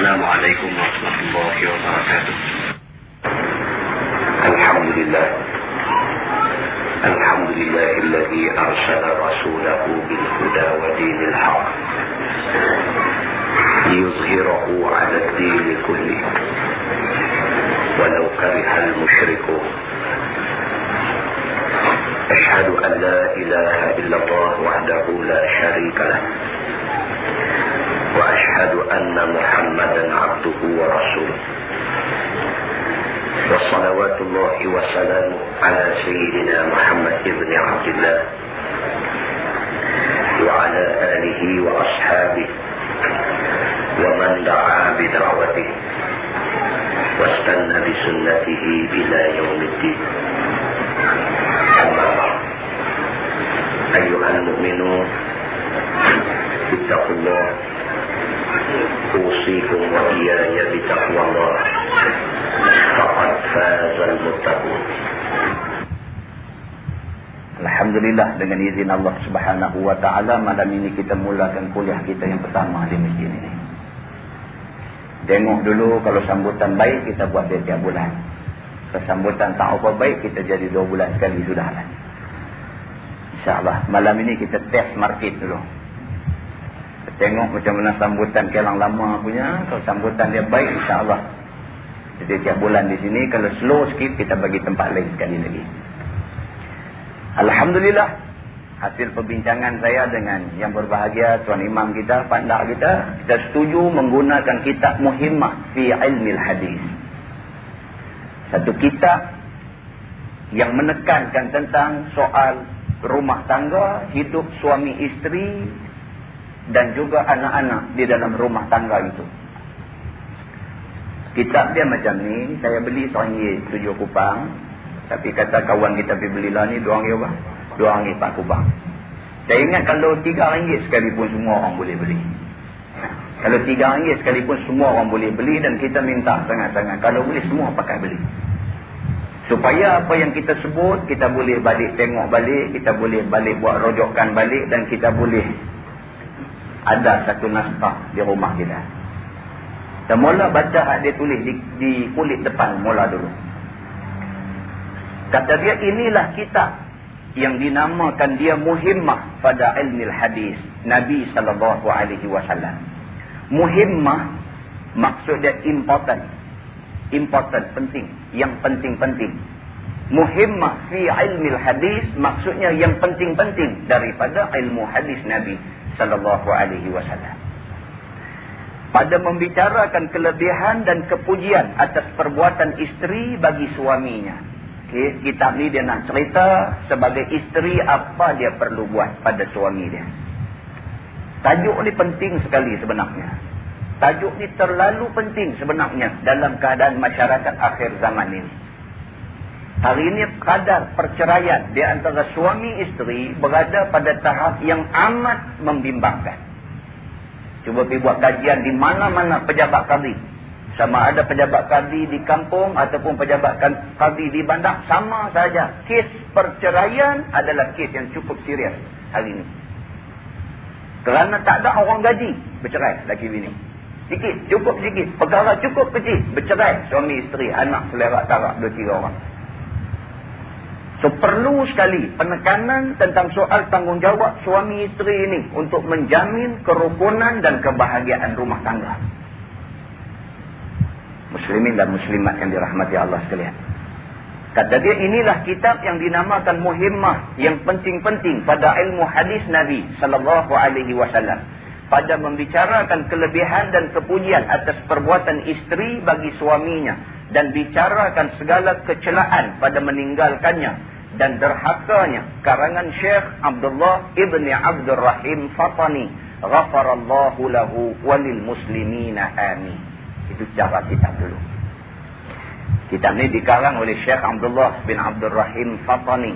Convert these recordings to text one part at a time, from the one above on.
السلام عليكم ورحمة الله وبركاته. الحمد لله. الحمد لله الذي أرسل رسوله بالهدى ودين الحق. ليظهره على الدين كله. ولو كره المشركون أشهد أن لا إله إلا الله وحده لا شريك له. وأشهد أن محمدا عبده ورسوله. وصلوات الله وسلامه على سيدنا محمد بن عبد الله وعلى آله وأصحابه ومن دعا بدعوته واستنى بسنته إلى يوم الدين. أما بعد أيها المؤمنون اتقوا الله أوصيكم وإياي بتقوى الله فقد فاز المتقون Alhamdulillah dengan izin Allah subhanahu wa ta'ala malam ini kita mulakan kuliah kita yang pertama di masjid ini. Tengok dulu kalau sambutan baik kita buat dia tiap bulan. Kalau sambutan tak apa baik kita jadi dua bulan sekali sudah lah. InsyaAllah malam ini kita test market dulu. Tengok macam mana sambutan kelang lama punya. Kalau sambutan dia baik insyaAllah. Jadi tiap bulan di sini kalau slow sikit kita bagi tempat lain sekali lagi. Alhamdulillah hasil perbincangan saya dengan yang berbahagia tuan imam kita, pandai kita, kita setuju menggunakan kitab Muhimmah fi Ilmi Hadis. Satu kitab yang menekankan tentang soal rumah tangga, hidup suami isteri dan juga anak-anak di dalam rumah tangga itu. Kitab dia macam ni, saya beli seorang tujuh kupang, tapi kata kawan kita pergi belilah ni dua ringgit apa? Dua ringgit empat kubang. Saya ingat kalau tiga ringgit sekalipun semua orang boleh beli. Kalau tiga ringgit sekalipun semua orang boleh beli dan kita minta sangat-sangat. Kalau boleh semua pakai beli. Supaya apa yang kita sebut, kita boleh balik tengok balik, kita boleh balik buat rojokan balik dan kita boleh ada satu naskah di rumah kita. Dan mula baca hak dia tulis di, di kulit depan mula dulu. Kata dia inilah kitab yang dinamakan dia muhimmah pada ilmu hadis Nabi sallallahu alaihi wasallam. Muhimmah maksud dia important. Important penting, yang penting-penting. Muhimmah fi ilmu hadis maksudnya yang penting-penting daripada ilmu hadis Nabi sallallahu alaihi wasallam. Pada membicarakan kelebihan dan kepujian atas perbuatan isteri bagi suaminya. Okay, kitab ni dia nak cerita sebagai isteri apa dia perlu buat pada suami dia. Tajuk ni penting sekali sebenarnya. Tajuk ni terlalu penting sebenarnya dalam keadaan masyarakat akhir zaman ini. Hari ini kadar perceraian di antara suami isteri berada pada tahap yang amat membimbangkan. Cuba pergi buat kajian di mana-mana pejabat kadi sama ada pejabat kadi di kampung ataupun pejabat kadi di bandar. Sama saja. Kes perceraian adalah kes yang cukup serius hari ini. Kerana tak ada orang gaji bercerai lagi bini. Sikit, cukup sikit. Perkara cukup kecil. Bercerai suami isteri, anak, selera, tarak, dua tiga orang. So perlu sekali penekanan tentang soal tanggungjawab suami isteri ini untuk menjamin kerukunan dan kebahagiaan rumah tangga. Muslimin dan muslimat yang dirahmati Allah sekalian. Kata dia inilah kitab yang dinamakan muhimmah yang penting-penting pada ilmu hadis Nabi sallallahu alaihi wasallam. Pada membicarakan kelebihan dan kepujian atas perbuatan isteri bagi suaminya dan bicarakan segala kecelaan pada meninggalkannya dan derhakanya karangan Syekh Abdullah ibni Abdul Rahim Fatani ghafarallahu lahu walil muslimina amin itu cara kitab dulu. Kitab ini dikarang oleh Syekh Abdullah bin Abdul Rahim Fatani.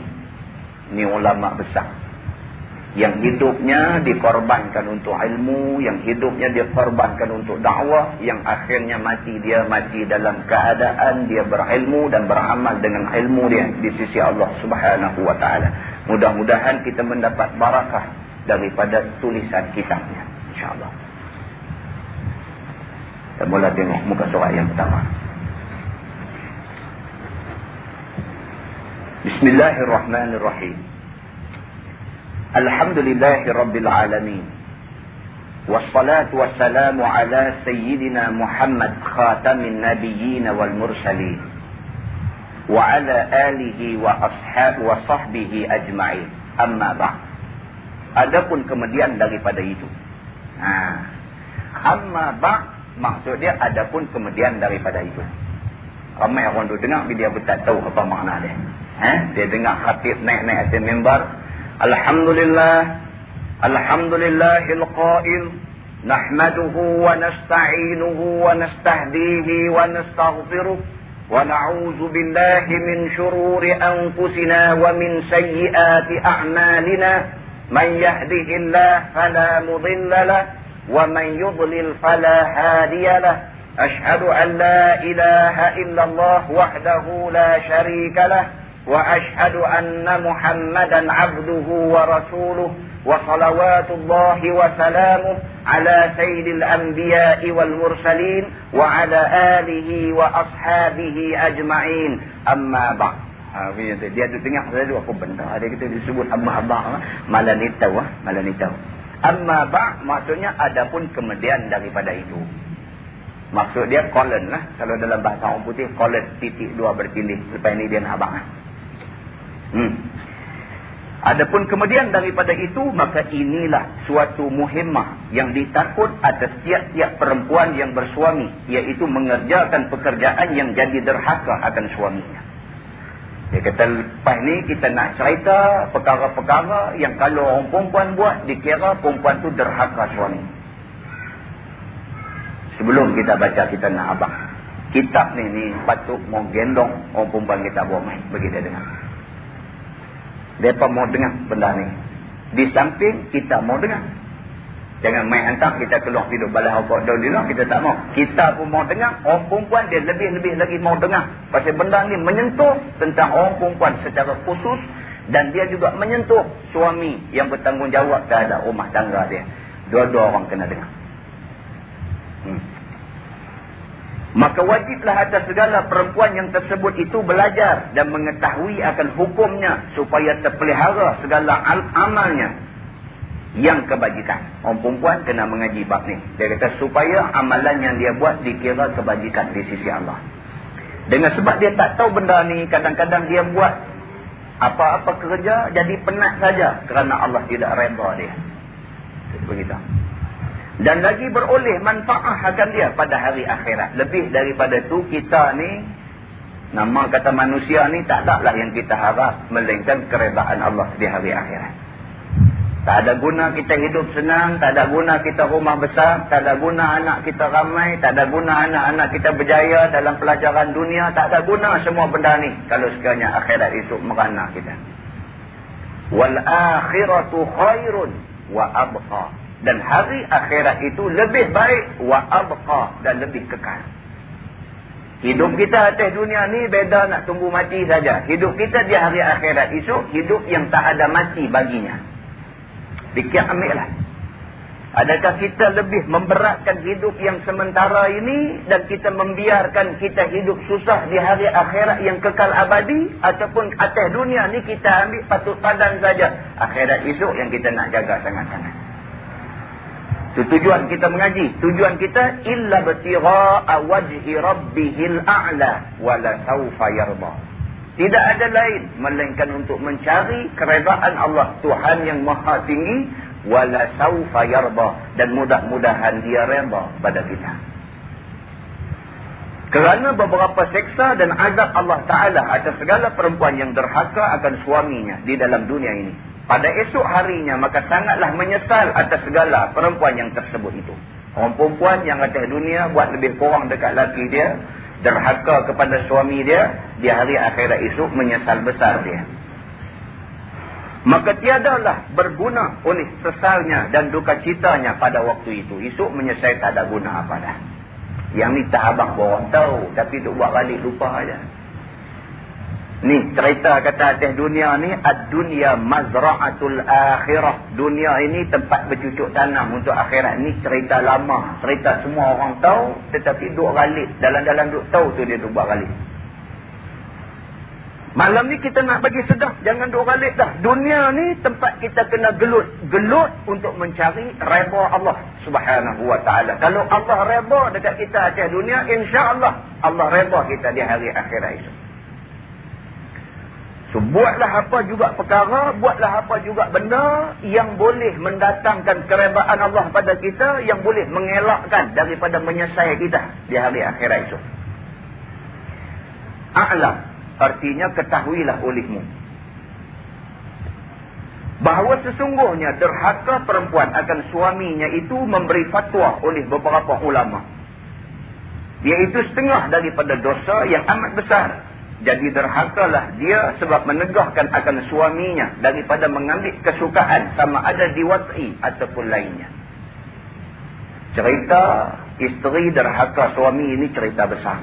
Ini ulama besar. Yang hidupnya dikorbankan untuk ilmu, yang hidupnya dikorbankan untuk dakwah, yang akhirnya mati dia mati dalam keadaan dia berilmu dan beramal dengan ilmu dia di sisi Allah Subhanahu wa taala. Mudah-mudahan kita mendapat barakah daripada tulisan kitabnya insyaallah. Kita mula tengok muka surat yang pertama. Bismillahirrahmanirrahim. Wassalatu wassalamu ala sayyidina Muhammad khatamin nabiyyin wal mursalin. Wa ala alihi wa ashab wa sahbihi ajma'in. Amma ba'd. Adapun kemudian daripada itu. Ha. Amma ba'd maksud dia adapun kemudian daripada itu. Ramai orang tu dengar bila dia tak tahu apa makna dia. Eh? Dia dengar khatib naik-naik atas mimbar. الحمد لله الحمد لله القائل نحمده ونستعينه ونستهديه ونستغفره ونعوذ بالله من شرور أنفسنا ومن سيئات أعمالنا. من يهده الله فلا مضل له ومن يضلل فلا هادي له. أشهد أن لا إله إلا الله وحده لا شريك له. وأشهد أن محمدا عبده ورسوله وصلوات الله وسلامه على سيد الأنبياء والمرسلين وعلى آله وأصحابه أجمعين أما بعد Ha, dia tu tengok saya tu aku benda dia kata disebut amma abang malah ni tahu malah ni tahu Amma ba' maksudnya adapun kemudian daripada itu. Maksud dia colon lah. Kalau dalam bahasa orang putih, colon titik dua berpilih. Lepas ini dia nak abang lah. Hmm. Adapun kemudian daripada itu, maka inilah suatu muhimmah yang ditakut atas tiap-tiap perempuan yang bersuami. Iaitu mengerjakan pekerjaan yang jadi derhaka akan suaminya. Dia kata lepas ni kita nak cerita perkara-perkara yang kalau orang perempuan buat dikira perempuan tu derhaka suami. Sebelum kita baca kita nak abang. Kitab ni ni patut mau gendong orang perempuan kita buat main bagi dia dengar. Mereka mau dengar benda ni. Di samping kita mau dengar. Jangan main hantar kita keluar hidup balai di luar. Kita tak mau. Kita pun mau dengar. Orang perempuan dia lebih-lebih lagi mau dengar. Pasal benda ni menyentuh tentang orang perempuan secara khusus. Dan dia juga menyentuh suami yang bertanggungjawab terhadap rumah tangga dia. Dua-dua orang kena dengar. Hmm. Maka wajiblah atas segala perempuan yang tersebut itu belajar dan mengetahui akan hukumnya supaya terpelihara segala amalnya yang kebajikan. Orang perempuan kena mengaji bab ni. Dia kata supaya amalan yang dia buat dikira kebajikan di sisi Allah. Dengan sebab dia tak tahu benda ni, kadang-kadang dia buat apa-apa kerja jadi penat saja kerana Allah tidak redha dia. Begitu. Dan lagi beroleh manfaat akan dia pada hari akhirat. Lebih daripada tu kita ni, nama kata manusia ni tak ada lah yang kita harap melainkan keredaan Allah di hari akhirat. Tak ada guna kita hidup senang, tak ada guna kita rumah besar, tak ada guna anak kita ramai, tak ada guna anak-anak kita berjaya dalam pelajaran dunia, tak ada guna semua benda ni kalau sekiranya akhirat itu merana kita. Wal akhiratu khairun wa abqa. Dan hari akhirat itu lebih baik wa abqa dan lebih kekal. Hidup kita atas dunia ni beda nak tunggu mati saja. Hidup kita di hari akhirat itu hidup yang tak ada mati baginya. Fikir ambil lah. Adakah kita lebih memberatkan hidup yang sementara ini dan kita membiarkan kita hidup susah di hari akhirat yang kekal abadi ataupun atas dunia ni kita ambil patut padan saja akhirat esok yang kita nak jaga sangat-sangat. Itu tujuan kita mengaji. Tujuan kita illa batira'a wajhi rabbihil a'la wa la sawfa yarda. Tidak ada lain melainkan untuk mencari keredaan Allah Tuhan yang maha tinggi wala saufa yarda dan mudah-mudahan dia redha pada kita. Kerana beberapa seksa dan azab Allah Taala atas segala perempuan yang derhaka akan suaminya di dalam dunia ini. Pada esok harinya maka sangatlah menyesal atas segala perempuan yang tersebut itu. Orang perempuan yang atas dunia buat lebih kurang dekat laki dia derhaka kepada suami dia di hari akhirat esok menyesal besar dia. Maka tiadalah berguna oleh sesalnya dan duka citanya pada waktu itu. Esok menyesal tak ada guna apa dah. Yang ni tak abang orang tahu tapi duk buat balik lupa aja Ni cerita kata atas dunia ni ad-dunya mazra'atul akhirah. Dunia ini tempat bercucuk tanam untuk akhirat. Ni cerita lama, cerita semua orang tahu tetapi duk galik. Dalam-dalam duk tahu tu dia duk buat galik. Malam ni kita nak bagi sedar, jangan duk galik dah. Dunia ni tempat kita kena gelut, gelut untuk mencari redha Allah Subhanahu wa taala. Kalau Allah redha dekat kita atas dunia, insya-Allah Allah redha kita di hari akhirat itu. So, buatlah apa juga perkara, buatlah apa juga benda yang boleh mendatangkan kerebaan Allah pada kita, yang boleh mengelakkan daripada menyesai kita di hari akhirat itu. A'lam, artinya ketahuilah olehmu. Bahawa sesungguhnya derhaka perempuan akan suaminya itu memberi fatwa oleh beberapa ulama. Iaitu setengah daripada dosa yang amat besar jadi derhakalah dia sebab menegahkan akan suaminya daripada mengambil kesukaan sama ada di wat'i ataupun lainnya. Cerita isteri derhaka suami ini cerita besar.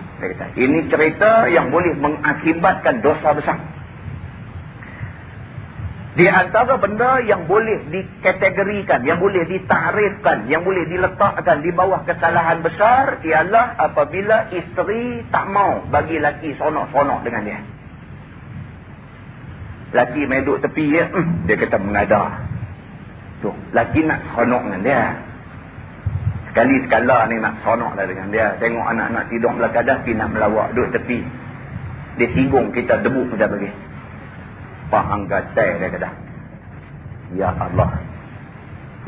Ini cerita yang boleh mengakibatkan dosa besar. Di antara benda yang boleh dikategorikan, yang boleh ditarifkan, yang boleh diletakkan di bawah kesalahan besar ialah apabila isteri tak mau bagi laki sonok-sonok dengan dia. Laki main duduk tepi ya, hmm, dia kata mengada. Tu, laki nak sonok dengan dia. Sekali sekala ni nak sonok lah dengan dia. Tengok anak-anak tidur belakang dah, pergi nak melawak duduk tepi. Dia singgung kita debu kita bagi pahang gatai dia kata. Ya Allah.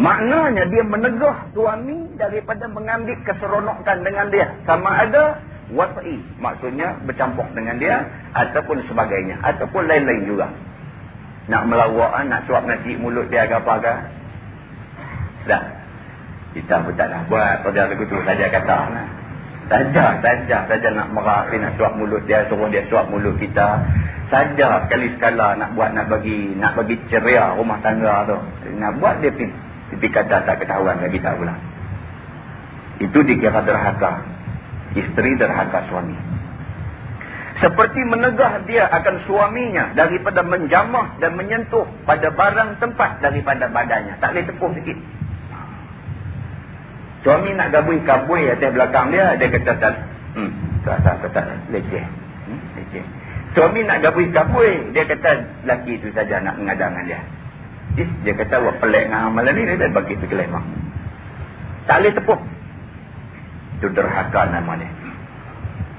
Maknanya dia menegah suami daripada mengambil keseronokan dengan dia. Sama ada wat'i. Maksudnya bercampur dengan dia. Ataupun sebagainya. Ataupun lain-lain juga. Nak melawak, nak suap nasi mulut dia ke apa ke. Dah. Kita pun tak nak buat. Pada lagu tu saja kata. Saja, saja, saja nak merah. Nak suap mulut dia. Suruh dia suap mulut kita saja sekali sekala nak buat nak bagi nak bagi ceria rumah tangga tu. Nak buat dia pergi kata tak ketahuan lagi tak pula itu dikira derhaka. Isteri derhaka suami. Seperti menegah dia akan suaminya daripada menjamah dan menyentuh pada barang tempat daripada badannya. Tak boleh tepuk sikit. Suami nak gabui-gabui atas belakang dia dia kata tak hmm, tak tak tak leceh Suami nak gabui-gabui. Dia kata laki itu saja nak mengadang dia. Dia kata wah pelik dengan amalan ni. Dia bagi pergi lemah. Tak boleh tepuk. Itu derhaka namanya.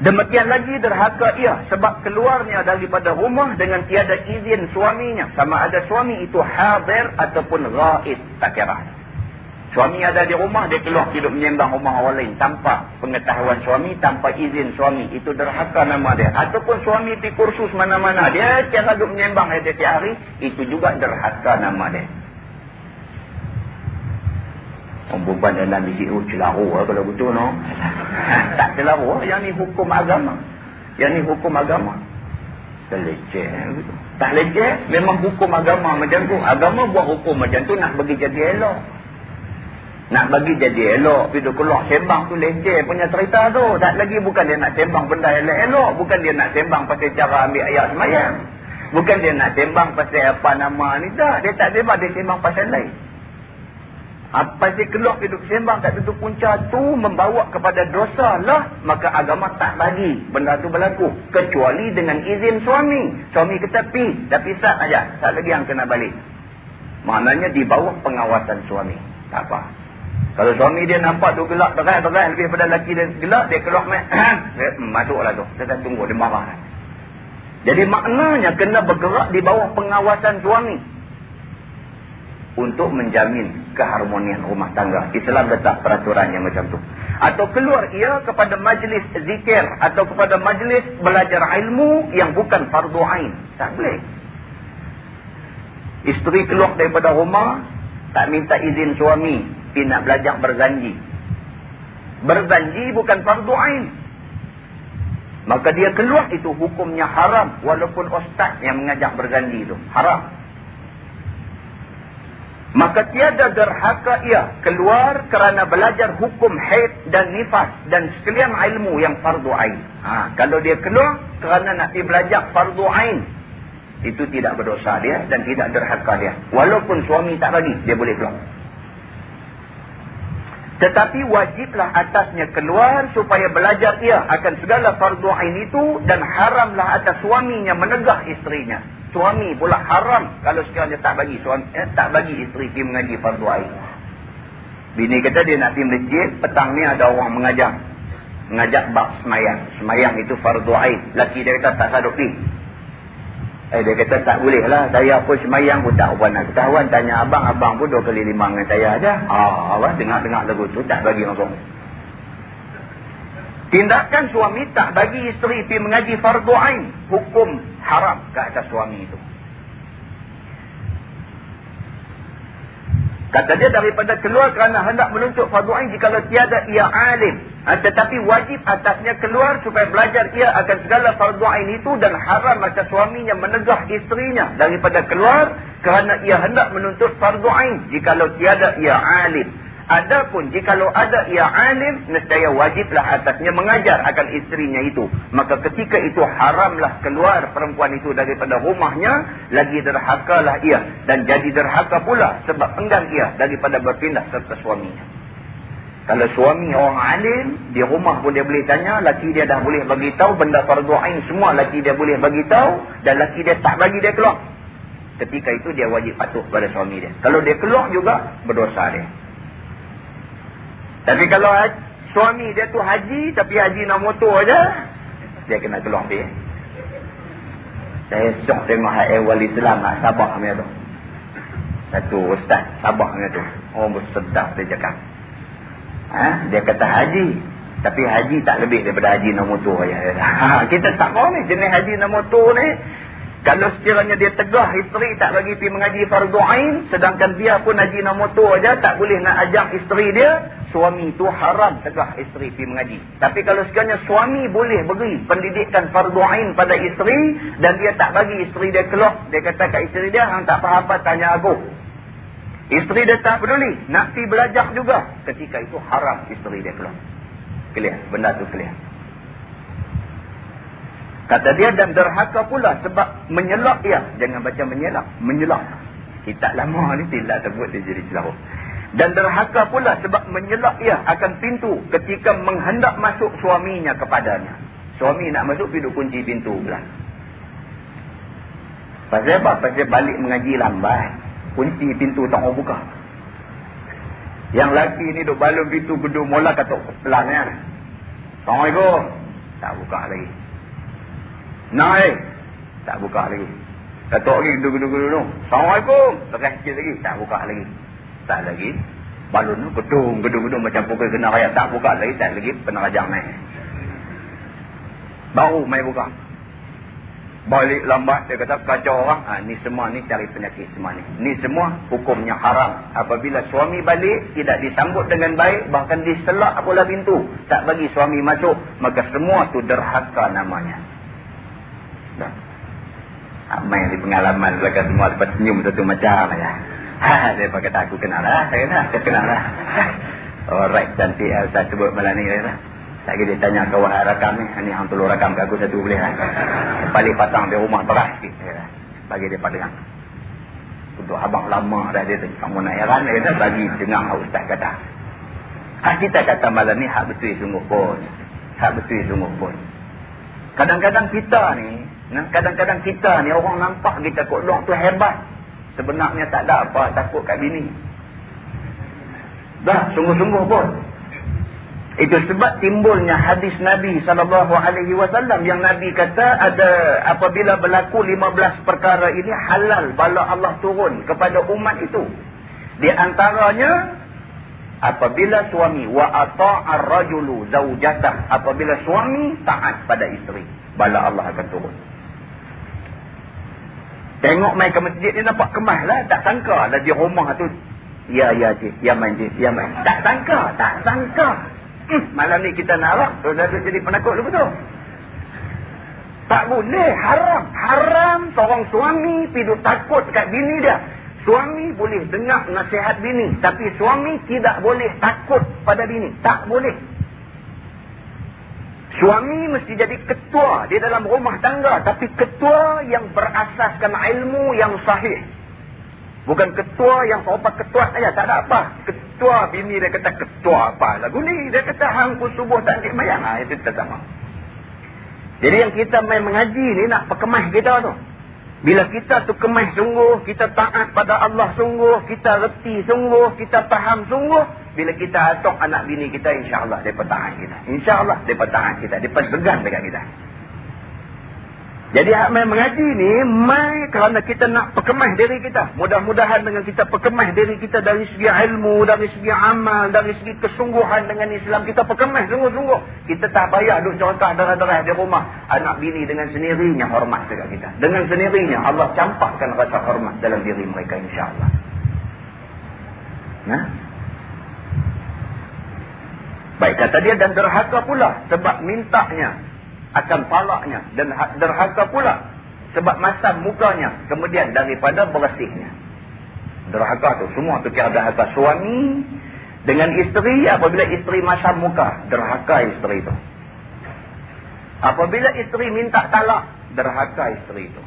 Demikian lagi derhaka ia. Sebab keluarnya daripada rumah dengan tiada izin suaminya. Sama ada suami itu hadir ataupun gaib. Tak kira. Suami ada di rumah, dia keluar hidup menyembang rumah orang lain. Tanpa pengetahuan suami, tanpa izin suami. Itu derhaka nama dia. Ataupun suami pergi kursus mana-mana. Dia tiap hidup menyembang dia tiap hari. Itu juga derhaka nama dia. Perempuan dalam bisik, oh celaru lah kalau betul no. tak celaru, yang ni hukum agama. Yang ni hukum agama. Leceh. Tak leceh, memang hukum agama macam tu. Agama buat hukum macam tu nak bagi jadi elok. Nak bagi jadi elok. Bila keluar sembang tu leceh punya cerita tu. Tak lagi bukan dia nak sembang benda elok-elok. Bukan dia nak sembang pasal cara ambil ayat semayang. Bukan dia nak sembang pasal apa nama ni. Tak. Dia tak sembang. Dia sembang pasal lain. Apa sih keluar hidup sembang tak tentu punca tu membawa kepada dosa lah. Maka agama tak bagi benda tu berlaku. Kecuali dengan izin suami. Suami kata pi. Dah pisah aja. Tak lagi yang kena balik. Maknanya di bawah pengawasan suami. Tak apa. Kalau suami dia nampak tu gelak berat-berat lebih pada lelaki dia gelak, dia keluar. Hmm, masuklah tu. Kita tunggu dia marah. Jadi maknanya kena bergerak di bawah pengawasan suami. Untuk menjamin keharmonian rumah tangga. Islam letak peraturan yang macam tu. Atau keluar ia kepada majlis zikir. Atau kepada majlis belajar ilmu yang bukan fardu ain. Tak boleh. Isteri keluar daripada rumah. Tak minta izin suami dia nak belajar berzanji. Berzanji bukan fardu ain. Maka dia keluar itu hukumnya haram. Walaupun ustaz yang mengajak berzanji itu. Haram. Maka tiada derhaka ia keluar kerana belajar hukum haid dan nifas dan sekalian ilmu yang fardu ain. Ha, kalau dia keluar kerana nak belajar fardu ain, itu tidak berdosa dia dan tidak derhaka dia. Walaupun suami tak bagi, dia boleh keluar. Tetapi wajiblah atasnya keluar supaya belajar ia akan segala fardu ain itu dan haramlah atas suaminya menegah isterinya suami pula haram kalau sekiranya tak bagi suami eh, tak bagi isteri pergi mengaji fardu ain. Bini kata dia nak pergi masjid, petang ni ada orang mengajar. Mengajak bab semayang. Semayang itu fardu ain. Laki dia kata tak saduk pergi. Eh dia kata tak boleh lah. Saya pun semayang pun tak apa nak ketahuan. Tanya abang, abang pun dua kali lima dengan saya aja. Ah, abang dengar-dengar lagu tu tak bagi langsung. Tindakan suami tak bagi isteri pergi mengaji fardu ain. Hukum haram ke atas suami itu. Kata dia daripada keluar kerana hendak menuntut fardu ain jika tiada ia alim. Ha, tetapi wajib atasnya keluar supaya belajar ia akan segala fardu ain itu dan haram atas suaminya menegah isterinya daripada keluar kerana ia hendak menuntut fardu ain jika tiada ia alim. Adapun jikalau ada ia alim, nescaya wajiblah atasnya mengajar akan isterinya itu. Maka ketika itu haramlah keluar perempuan itu daripada rumahnya, lagi derhakalah ia. Dan jadi derhaka pula sebab enggan ia daripada berpindah serta suaminya. Kalau suami orang alim, di rumah pun dia boleh tanya, laki dia dah boleh bagi tahu benda fardu ain semua laki dia boleh bagi tahu dan laki dia tak bagi dia keluar. Ketika itu dia wajib patuh pada suami dia. Kalau dia keluar juga, berdosa dia. Tapi kalau suami dia tu haji, tapi haji nak motor aja, dia kena keluar dia. Saya syok tengok hai wali Islam nak sabah punya tu. Satu ustaz sabah punya tu. Oh bersedap dia cakap. Ha? Dia kata haji. Tapi haji tak lebih daripada haji nak motor aja. Ha, kita tak mau ni jenis haji nak motor ni. Kalau sekiranya dia tegah isteri tak bagi pergi mengaji fardu ain. Sedangkan dia pun haji nak motor aja tak boleh nak ajak isteri dia suami itu haram tegah isteri pergi mengaji. Tapi kalau sekiranya suami boleh beri pendidikan fardu ain pada isteri dan dia tak bagi isteri dia keluar, dia kata kat isteri dia, hang tak faham apa tanya aku. Isteri dia tak peduli, nak pergi belajar juga. Ketika itu haram isteri dia keluar. Clear, benda tu clear. Kata dia dan derhaka pula sebab menyelak ia. Jangan baca menyelak, menyelak. Kita lama ni tidak sebut dia jadi celah. Dan derhaka pula sebab menyelak ia akan pintu ketika menghendak masuk suaminya kepadanya. Suami nak masuk, pintu kunci pintu pula. Pasal apa? Pasal balik mengaji lambat. Kunci pintu tak mau buka. Yang laki ni duk balun pintu gedung mula katuk pelan ya. Assalamualaikum. Tak buka lagi. Naik. Tak buka lagi. Katuk lagi gedung-gedung-gedung. Assalamualaikum. Sikit lagi. Tak buka lagi. Tak lagi. Balun tu gedung, gedung-gedung macam pukul kena raya. Tak buka lagi, tak lagi penarajang main. Baru main buka. Balik lambat, dia kata kacau orang. Ha, ni semua ni cari penyakit semua ni. Ni semua hukumnya haram. Apabila suami balik, tidak disambut dengan baik. Bahkan diselak pula pintu. Tak bagi suami masuk. Maka semua tu derhaka namanya. Dah. Amai di pengalaman belakang semua lepas senyum satu macam ya. Ha, dia pakai tak aku kenal lah. Saya kena, saya kenal lah. Alright, cantik Elsa sebut malam ni. Lah. Tak dia tanya kawan rakam ni. Ini hang tolong rakam ke aku satu boleh lah. Balik patang di rumah beras sikit. Bagi dia pada Untuk abang lama dah dia tu. Kamu nak heran dia kata bagi dengar ustaz kata. Hak kita kata malam ni hak betul sungguh pun. Hak betul sungguh pun. Kadang-kadang kita ni, kadang-kadang kita ni orang nampak kita kok luar tu hebat. Sebenarnya tak ada apa takut kat bini. Dah, sungguh-sungguh pun. Itu sebab timbulnya hadis Nabi SAW yang Nabi kata ada apabila berlaku 15 perkara ini halal bala Allah turun kepada umat itu. Di antaranya apabila suami wa ata'ar rajulu zaujatah apabila suami taat pada isteri bala Allah akan turun. Tengok main ke masjid ni nampak kemas lah. Tak sangka lah di rumah tu. Ya, ya cik. Ya main cik. Ya main. Tak sangka. Tak sangka. Hmm, malam ni kita nak lah. Tu dah jadi penakut dulu tu. Tak boleh. Haram. Haram seorang suami piduk takut kat bini dia. Suami boleh dengar nasihat bini. Tapi suami tidak boleh takut pada bini. Tak boleh. Suami mesti jadi ketua di dalam rumah tangga. Tapi ketua yang berasaskan ilmu yang sahih. Bukan ketua yang serupa ketua saja. Tak ada apa. Ketua bini dia kata ketua apa lagu ni. Dia kata hangku subuh tak mayang. Ha, itu tak sama. Jadi yang kita main mengaji ni nak perkemah kita tu. Bila kita tu kemah sungguh, kita taat pada Allah sungguh, kita reti sungguh, kita faham sungguh. Bila kita atok anak bini kita, insyaAllah dia taat kita. InsyaAllah dia taat kita, dia segan dekat kita. Jadi main mengaji ni, mai kerana kita nak perkemah diri kita. Mudah-mudahan dengan kita perkemah diri kita dari segi ilmu, dari segi amal, dari segi kesungguhan dengan Islam. Kita perkemah sungguh-sungguh. Kita tak payah duduk contoh darah-darah di rumah. Anak bini dengan sendirinya hormat dekat kita. Dengan sendirinya Allah campakkan rasa hormat dalam diri mereka insyaAllah. Nah. Baik kata dia dan derhaka pula sebab mintanya akan palaknya dan ha- derhaka pula. Sebab masam mukanya kemudian daripada bersihnya. Derhaka tu semua tu kira derhaka suami dengan isteri apabila isteri masam muka derhaka isteri tu. Apabila isteri minta talak derhaka isteri tu.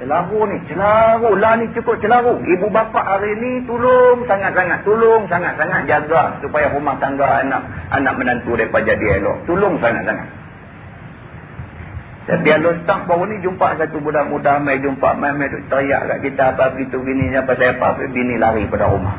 Celaru ni celaru lah ni cukup celaru. Ibu bapa hari ni tolong sangat-sangat tolong sangat-sangat jaga supaya rumah tangga anak anak menantu mereka jadi elok. Tolong sangat-sangat tapi Allah tak baru ni jumpa satu budak muda mai jumpa mai mai duk teriak kat kita apa begitu bini apa saya apa bini lari pada rumah.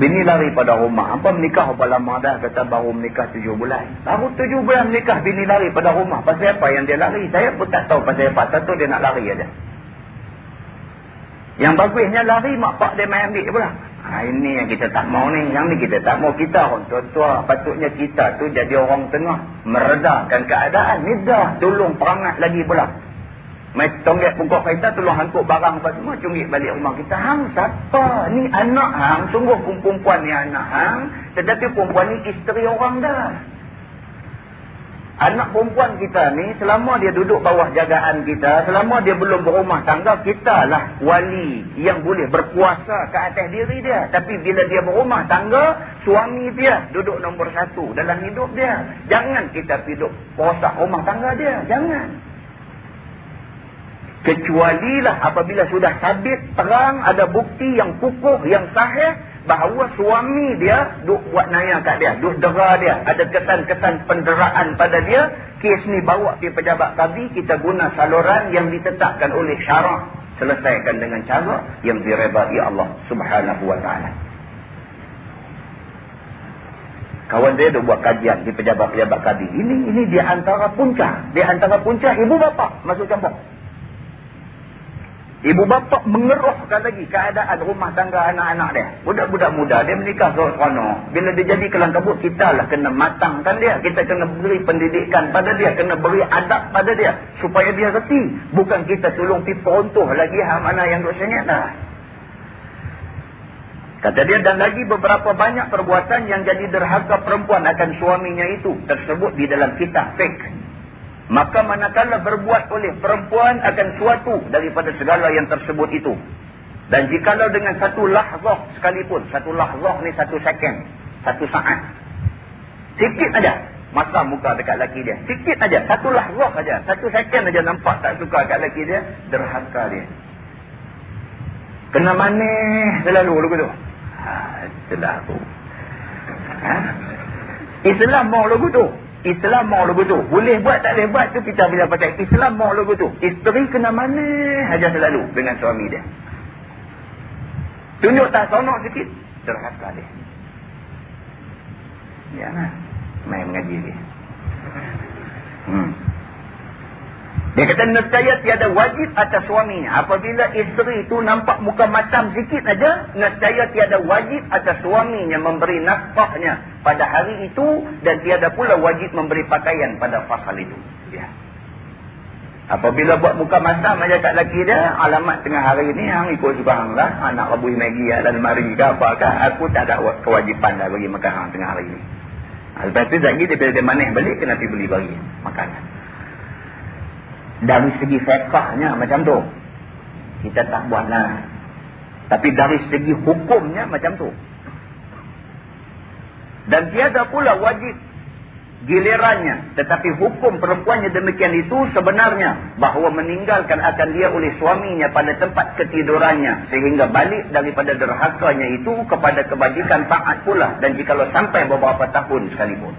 Bini lari pada rumah. Apa menikah berapa lama dah kata baru menikah tujuh bulan. Baru tujuh bulan menikah bini lari pada rumah. Pasal apa yang dia lari? Saya pun tak tahu pasal apa. Satu dia nak lari aja. Yang bagusnya lari mak pak dia main ambil pula. Ha, ini yang kita tak mau ni. Yang ni kita tak mau. Kita orang tua-tua. Patutnya kita tu jadi orang tengah. Meredakan keadaan. Ni dah. Tolong perangat lagi pula. Mai tonggak pungkuk kereta. Tolong hangkuk barang apa semua. Cungit balik rumah kita. Hang siapa? Ni anak hang. Sungguh perempuan ni anak hang. Tetapi perempuan ni isteri orang dah. Anak perempuan kita ni selama dia duduk bawah jagaan kita, selama dia belum berumah tangga, kita lah wali yang boleh berkuasa ke atas diri dia. Tapi bila dia berumah tangga, suami dia duduk nombor satu dalam hidup dia. Jangan kita hidup rosak rumah tangga dia. Jangan. Kecualilah apabila sudah sabit, terang, ada bukti yang kukuh, yang sahih, bahawa suami dia duk buat naya kat dia, duk dera dia, ada kesan-kesan penderaan pada dia, kes ni bawa pergi pejabat kadi, kita guna saluran yang ditetapkan oleh syarak, selesaikan dengan cara yang direbai Allah subhanahu wa ta'ala. Kawan dia duk buat kajian di pejabat-pejabat kadi. Ini ini di antara punca. Di antara punca ibu bapa masuk campur. Ibu bapa mengeruhkan lagi keadaan rumah tangga anak-anak dia. Budak-budak muda dia menikah seronok. Bila dia jadi kelang kabut, kita lah kena matangkan dia. Kita kena beri pendidikan pada dia. Kena beri adab pada dia. Supaya dia reti. Bukan kita tolong pergi perontuh lagi hal mana yang duk sengit dah. Kata dia, dan lagi beberapa banyak perbuatan yang jadi derhaka perempuan akan suaminya itu. Tersebut di dalam kitab fiqh. Maka manakala berbuat oleh perempuan akan suatu daripada segala yang tersebut itu. Dan jikalau dengan satu lahzah sekalipun. Satu lahzah ni satu second. Satu saat. Sikit aja Masa muka dekat laki dia. Sikit aja Satu lahzah aja Satu second aja nampak tak suka dekat laki dia. Derhaka dia. Kena manis selalu lagu tu. Ha, itulah tu. Ha? Islam mau lagu tu. Islam mau lagu tu. Boleh buat tak boleh buat tu kita bila pakai. Islam mau lagu tu. Isteri kena mana saja selalu dengan suami dia. Tunjuk tak sonok sikit. Terhaka dia. Ya lah. Main mengaji dia. Hmm. Dia kata nescaya tiada wajib atas suaminya. Apabila isteri itu nampak muka macam sikit aja, nescaya tiada wajib atas suaminya memberi nafkahnya pada hari itu dan tiada pula wajib memberi pakaian pada fasal itu. Ya. Apabila buat muka macam aja kat laki dia, alamat tengah hari ini hang ikut juga lah. Anak rebus magi dan mari ke apakah, aku tak ada kewajipan dah bagi makan hang tengah hari ini. Lepas tu lagi dia bila dia manis balik, kena pergi beli bagi makanan dari segi fiqahnya macam tu Kita tak buat lah. Tapi dari segi hukumnya macam tu. Dan tiada pula wajib gilirannya. Tetapi hukum perempuannya demikian itu sebenarnya. Bahawa meninggalkan akan dia oleh suaminya pada tempat ketidurannya. Sehingga balik daripada derhakanya itu kepada kebajikan taat pula. Dan jika sampai beberapa tahun sekalipun.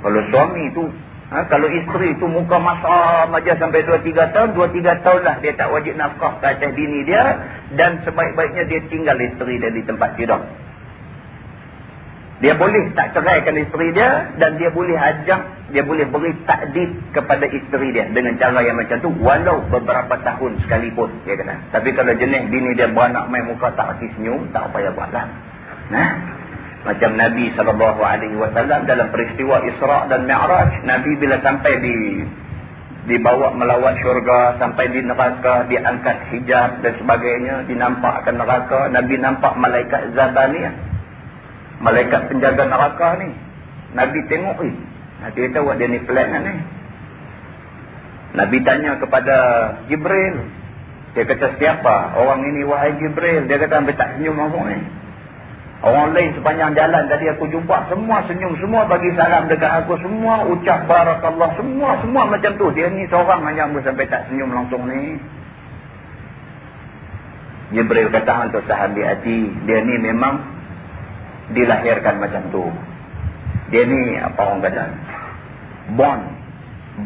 Kalau suami itu Ha, kalau isteri itu muka masam aja sampai 2-3 tahun, 2-3 tahun lah dia tak wajib nafkah ke atas bini dia. Dan sebaik-baiknya dia tinggal isteri dia di tempat tidur. Dia boleh tak ceraikan isteri dia dan dia boleh ajak, dia boleh beri takdid kepada isteri dia dengan cara yang macam tu. Walau beberapa tahun sekalipun, dia kata. Tapi kalau jenis bini dia beranak main muka tak hati senyum, tak payah buatlah. Nah. Macam Nabi SAW dalam peristiwa Isra' dan Mi'raj. Nabi bila sampai di dibawa melawat syurga, sampai di neraka, diangkat hijab dan sebagainya, dinampakkan neraka. Nabi nampak malaikat Zabaniyah. Malaikat penjaga neraka ni. Nabi tengok ni. Nabi kata, buat dia ni pelik ni. Nabi tanya kepada Jibril. Dia kata, siapa orang ini wahai Jibril? Dia kata, ambil tak senyum orang ni. Orang lain sepanjang jalan tadi aku jumpa semua senyum, semua bagi salam dekat aku, semua ucap barakallah, semua semua macam tu. Dia ni seorang hanya aku sampai tak senyum langsung ni. Jibril kata untuk sahabat hati, dia ni memang dilahirkan macam tu. Dia ni apa orang kata? Born.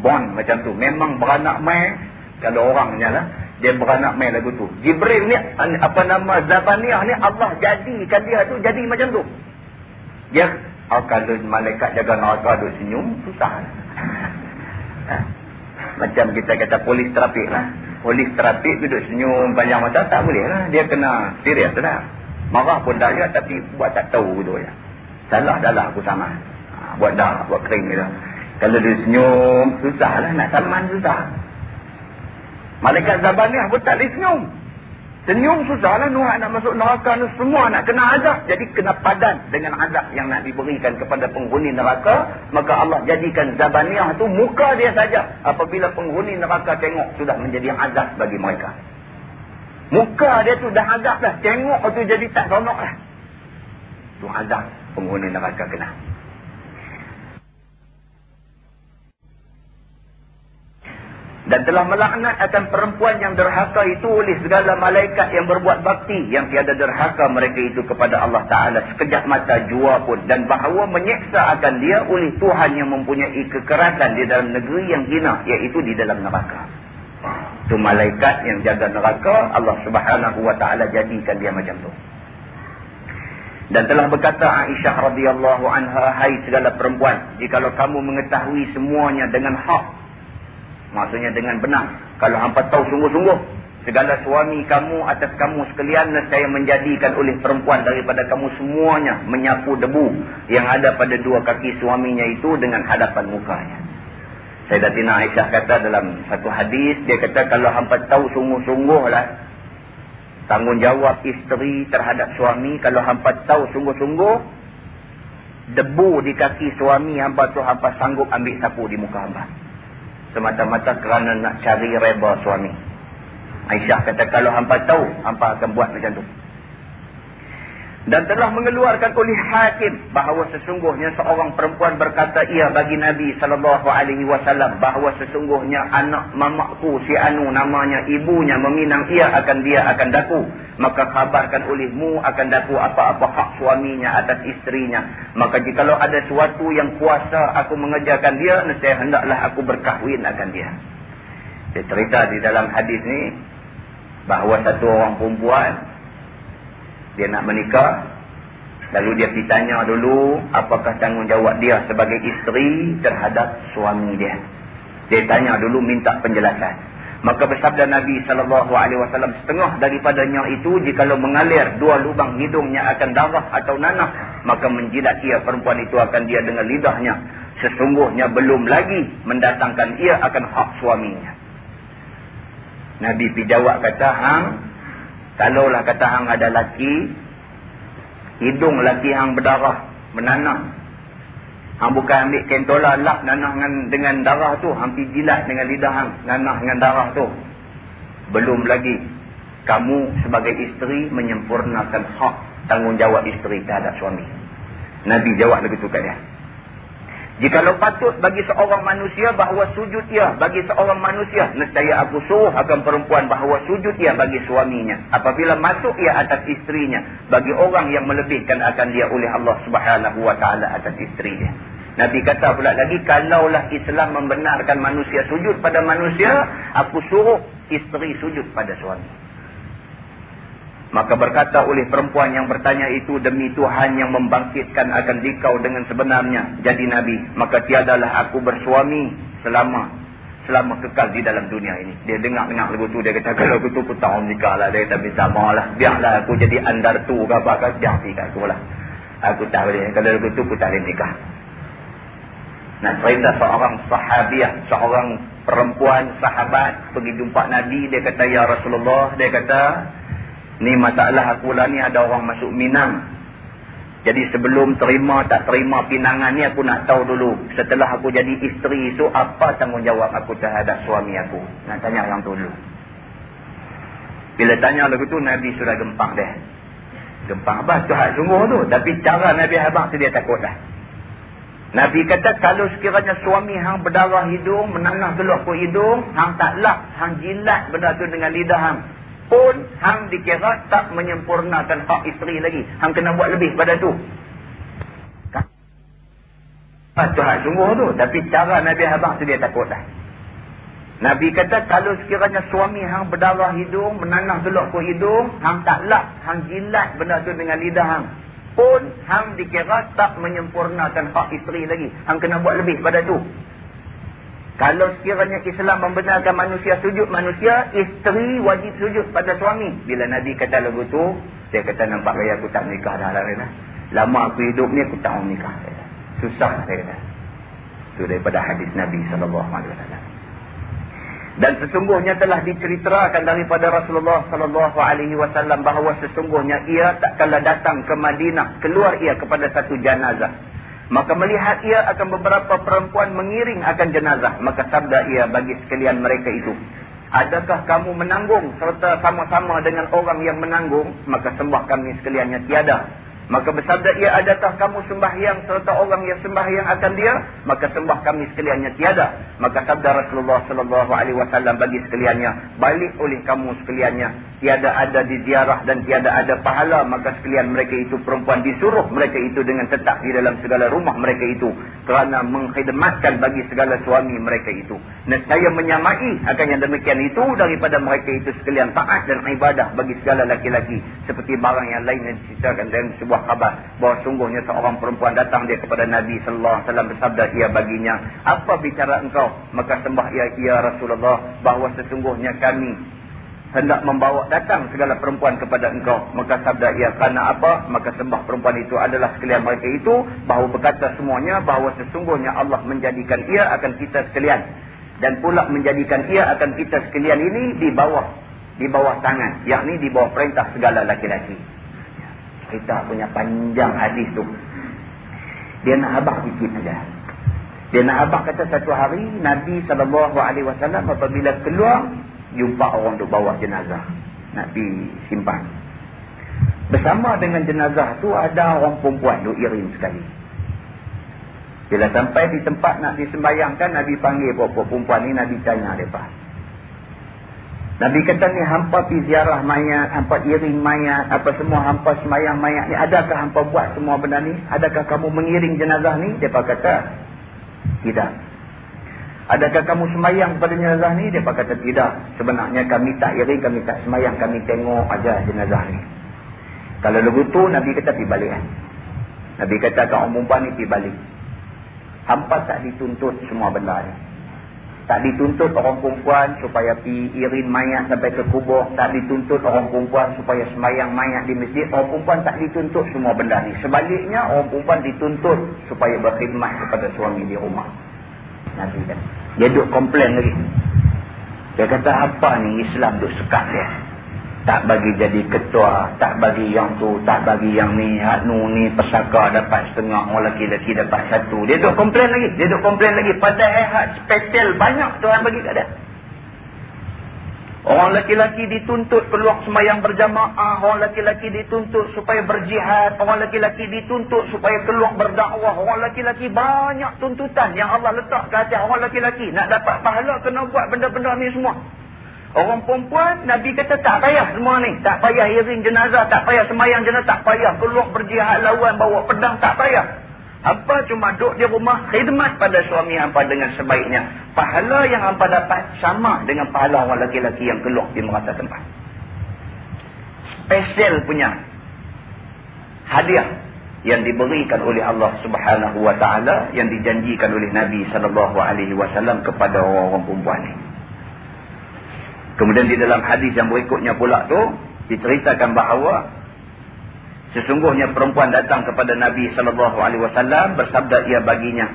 Born macam tu. Memang beranak mai kalau orangnya lah dia beranak main lagu tu. Jibril ni apa nama Zabaniyah ni Allah jadikan dia tu jadi macam tu. Dia oh, kalau malaikat jaga neraka duk senyum susah. Macam kita kata polis trafik lah. Polis trafik duduk senyum panjang mata tak boleh lah. Dia kena serius lah. Marah pun dah ya tapi buat tak tahu gitu ya. Salah dah lah aku sama. Ha, buat dah, buat kering gitu. Kalau dia senyum susah lah nak saman susah. Malaikat Zabaniah pun tak boleh senyum. Senyum susahlah Nuh nak masuk neraka ni semua nak kena azab. Jadi kena padan dengan azab yang nak diberikan kepada penghuni neraka. Maka Allah jadikan Zabaniah tu muka dia saja. Apabila penghuni neraka tengok sudah menjadi azab bagi mereka. Muka dia tu dah azab dah. Tengok tu jadi tak sonok lah. Tu azab penghuni neraka kena. Dan telah melaknat akan perempuan yang derhaka itu oleh segala malaikat yang berbuat bakti yang tiada derhaka mereka itu kepada Allah Ta'ala. Sekejap mata jua pun. Dan bahawa menyeksa akan dia oleh Tuhan yang mempunyai kekerasan di dalam negeri yang hina iaitu di dalam neraka. Itu malaikat yang jaga neraka Allah Subhanahu Wa Ta'ala jadikan dia macam tu. Dan telah berkata Aisyah radhiyallahu anha hai segala perempuan jikalau kamu mengetahui semuanya dengan hak Maksudnya dengan benar. Kalau hampa tahu sungguh-sungguh. Segala suami kamu atas kamu sekalian saya menjadikan oleh perempuan daripada kamu semuanya menyapu debu yang ada pada dua kaki suaminya itu dengan hadapan mukanya. Sayyidatina Aisyah kata dalam satu hadis, dia kata kalau hampa tahu sungguh-sungguh lah tanggungjawab isteri terhadap suami, kalau hampa tahu sungguh-sungguh debu di kaki suami hampa tu hampa sanggup ambil sapu di muka hampa semata-mata kerana nak cari reba suami. Aisyah kata kalau hampa tahu, hampa akan buat macam tu dan telah mengeluarkan oleh hakim bahawa sesungguhnya seorang perempuan berkata ia bagi Nabi wasallam bahawa sesungguhnya anak mamaku si anu namanya ibunya meminang ia akan dia akan daku. Maka kabarkan olehmu akan daku apa-apa hak suaminya atas isterinya. Maka jikalau ada sesuatu yang kuasa aku mengejarkan dia nescaya hendaklah aku berkahwin akan dia. Dia cerita di dalam hadis ni bahawa satu orang perempuan dia nak menikah lalu dia pergi tanya dulu apakah tanggungjawab dia sebagai isteri terhadap suami dia. Dia tanya dulu minta penjelasan. Maka bersabda Nabi SAW setengah daripadanya itu jikalau mengalir dua lubang hidungnya akan darah atau nanah maka menjilat ia perempuan itu akan dia dengan lidahnya. Sesungguhnya belum lagi mendatangkan ia akan hak suaminya. Nabi pergi jawab kata hang Kalaulah kata hang ada laki, hidung laki hang berdarah, menanah. Hang bukan ambil kentola lap nanah dengan, dengan darah tu, hang pergi jilat dengan lidah hang, nanah dengan darah tu. belum lagi kamu sebagai isteri menyempurnakan hak tanggungjawab isteri terhadap suami. Nabi jawab begitu kat dia. Jikalau patut bagi seorang manusia bahawa sujud ia bagi seorang manusia, nescaya aku suruh akan perempuan bahawa sujud ia bagi suaminya. Apabila masuk ia atas istrinya, bagi orang yang melebihkan akan dia oleh Allah ta'ala atas isteri dia. Nabi kata pula lagi, kalaulah Islam membenarkan manusia sujud pada manusia, aku suruh isteri sujud pada suami. Maka berkata oleh perempuan yang bertanya itu demi Tuhan yang membangkitkan akan dikau dengan sebenarnya jadi Nabi. Maka tiadalah aku bersuami selama selama kekal di dalam dunia ini. Dia dengar-dengar lagu tu. Dia kata kalau aku tu aku tak nikah lah. Dia kata minta lah. Biarlah aku jadi andar tu ke apa ke. Biar pergi aku lah. Aku tak boleh. Kalau lagu tu aku tak boleh nikah. Nak cerita seorang sahabiah. Seorang perempuan sahabat pergi jumpa Nabi. Dia kata ya Rasulullah. Dia kata Ni masalah aku lah ni ada orang masuk Minang. Jadi sebelum terima tak terima pinangan ni aku nak tahu dulu. Setelah aku jadi isteri itu apa tanggungjawab aku terhadap suami aku. Nak tanya yang tu dulu. Bila tanya lagu tu Nabi sudah gempang deh. Gempang apa? Tuhan sungguh tu. Tapi cara Nabi Habang tu dia takut dah. Nabi kata kalau sekiranya suami hang berdarah hidung, menangah geluh ke hidung, hang tak lak, hang jilat benda tu dengan lidah hang pun hang dikira tak menyempurnakan hak isteri lagi. Hang kena buat lebih pada tu. Tuhan sungguh tu. Tapi cara Nabi Habang tu dia takut dah. Nabi kata kalau sekiranya suami hang berdarah hidung, menanah gelok ke hidung, hang tak lak, hang jilat benda tu dengan lidah hang. Pun hang dikira tak menyempurnakan hak isteri lagi. Hang kena buat lebih pada tu. Kalau sekiranya Islam membenarkan manusia sujud manusia, isteri wajib sujud pada suami. Bila Nabi kata lagu tu, dia kata nampak gaya aku tak nikah dah lah. Lama aku hidup ni aku tak mau nikah. Susah saya kata. Itu daripada hadis Nabi SAW. Dan sesungguhnya telah diceritakan daripada Rasulullah wasallam bahawa sesungguhnya ia tak kala datang ke Madinah keluar ia kepada satu jenazah Maka melihat ia akan beberapa perempuan mengiring akan jenazah. Maka sabda ia bagi sekalian mereka itu. Adakah kamu menanggung serta sama-sama dengan orang yang menanggung? Maka sembah kami sekaliannya tiada. Maka bersabda ia adakah kamu sembahyang serta orang yang sembahyang akan dia? Maka sembah kami sekaliannya tiada. Maka sabda Rasulullah wasallam bagi sekaliannya, balik oleh kamu sekaliannya. Tiada ada di ziarah dan tiada ada pahala. Maka sekalian mereka itu perempuan disuruh mereka itu dengan tetap di dalam segala rumah mereka itu. Kerana mengkhidmatkan bagi segala suami mereka itu. Dan saya menyamai akan yang demikian itu daripada mereka itu sekalian taat dan ibadah bagi segala laki-laki. Seperti barang yang lain yang diceritakan dalam sebuah khabar bahawa sungguhnya seorang perempuan datang dia kepada Nabi sallallahu alaihi wasallam bersabda ia baginya apa bicara engkau maka sembah ia ia Rasulullah bahawa sesungguhnya kami hendak membawa datang segala perempuan kepada engkau. Maka sabda ia karena apa? Maka sembah perempuan itu adalah sekalian mereka itu bahawa berkata semuanya bahawa sesungguhnya Allah menjadikan ia akan kita sekalian. Dan pula menjadikan ia akan kita sekalian ini di bawah di bawah tangan. Yakni di bawah perintah segala laki-laki. Cerita punya panjang hadis tu. Dia nak abah sikit saja. Dia nak abah kata satu hari Nabi SAW apabila keluar jumpa orang duk bawa jenazah. Nak pergi simpan. Bersama dengan jenazah tu ada orang perempuan duk iring sekali. Bila sampai di tempat nak disembayangkan Nabi panggil beberapa perempuan ni Nabi tanya mereka. Nabi kata ni hampa pi ziarah mayat, hampa iring mayat, apa semua hampa semayang mayat ni. Adakah hampa buat semua benda ni? Adakah kamu mengiring jenazah ni? Dia kata, tidak. Adakah kamu semayang pada jenazah ni? Dia kata, tidak. Sebenarnya kami tak iring, kami tak semayang, kami tengok aja jenazah ni. Kalau begitu, Nabi kata, pergi balik kan? Nabi kata, kaum perempuan ni pergi balik. Hampa tak dituntut semua benda ni. Tak dituntut orang perempuan supaya pi irin mayat sampai ke kubur. Tak dituntut orang perempuan supaya semayang mayat di masjid. Orang perempuan tak dituntut semua benda ni. Sebaliknya orang perempuan dituntut supaya berkhidmat kepada suami di rumah. Nabi kan. Dia duduk komplain lagi. Dia kata apa ni Islam duduk sekat dia tak bagi jadi ketua, tak bagi yang tu, tak bagi yang ni, hak nu ni pesaka dapat setengah, orang lelaki-lelaki dapat satu. Dia duk komplain lagi, dia duk komplain lagi. Padahal hak spesial banyak Tuhan bagi kat dia. Orang laki-laki dituntut keluar semayang berjamaah. Orang laki-laki dituntut supaya berjihad. Orang laki-laki dituntut supaya keluar berdakwah. Orang laki-laki banyak tuntutan yang Allah letak ke atas orang laki-laki. Nak dapat pahala kena buat benda-benda ni semua. Orang perempuan, Nabi kata tak payah semua ni. Tak payah iring jenazah, tak payah semayang jenazah, tak payah keluar berjihad lawan, bawa pedang, tak payah. Apa cuma duduk di rumah khidmat pada suami hampa dengan sebaiknya. Pahala yang hampa dapat sama dengan pahala orang lelaki-lelaki yang keluar di merata tempat. Spesial punya hadiah yang diberikan oleh Allah Subhanahu wa taala yang dijanjikan oleh Nabi sallallahu alaihi wasallam kepada orang-orang perempuan ini. Kemudian di dalam hadis yang berikutnya pula tu diceritakan bahawa Sesungguhnya perempuan datang kepada Nabi sallallahu alaihi wasallam bersabda ia baginya,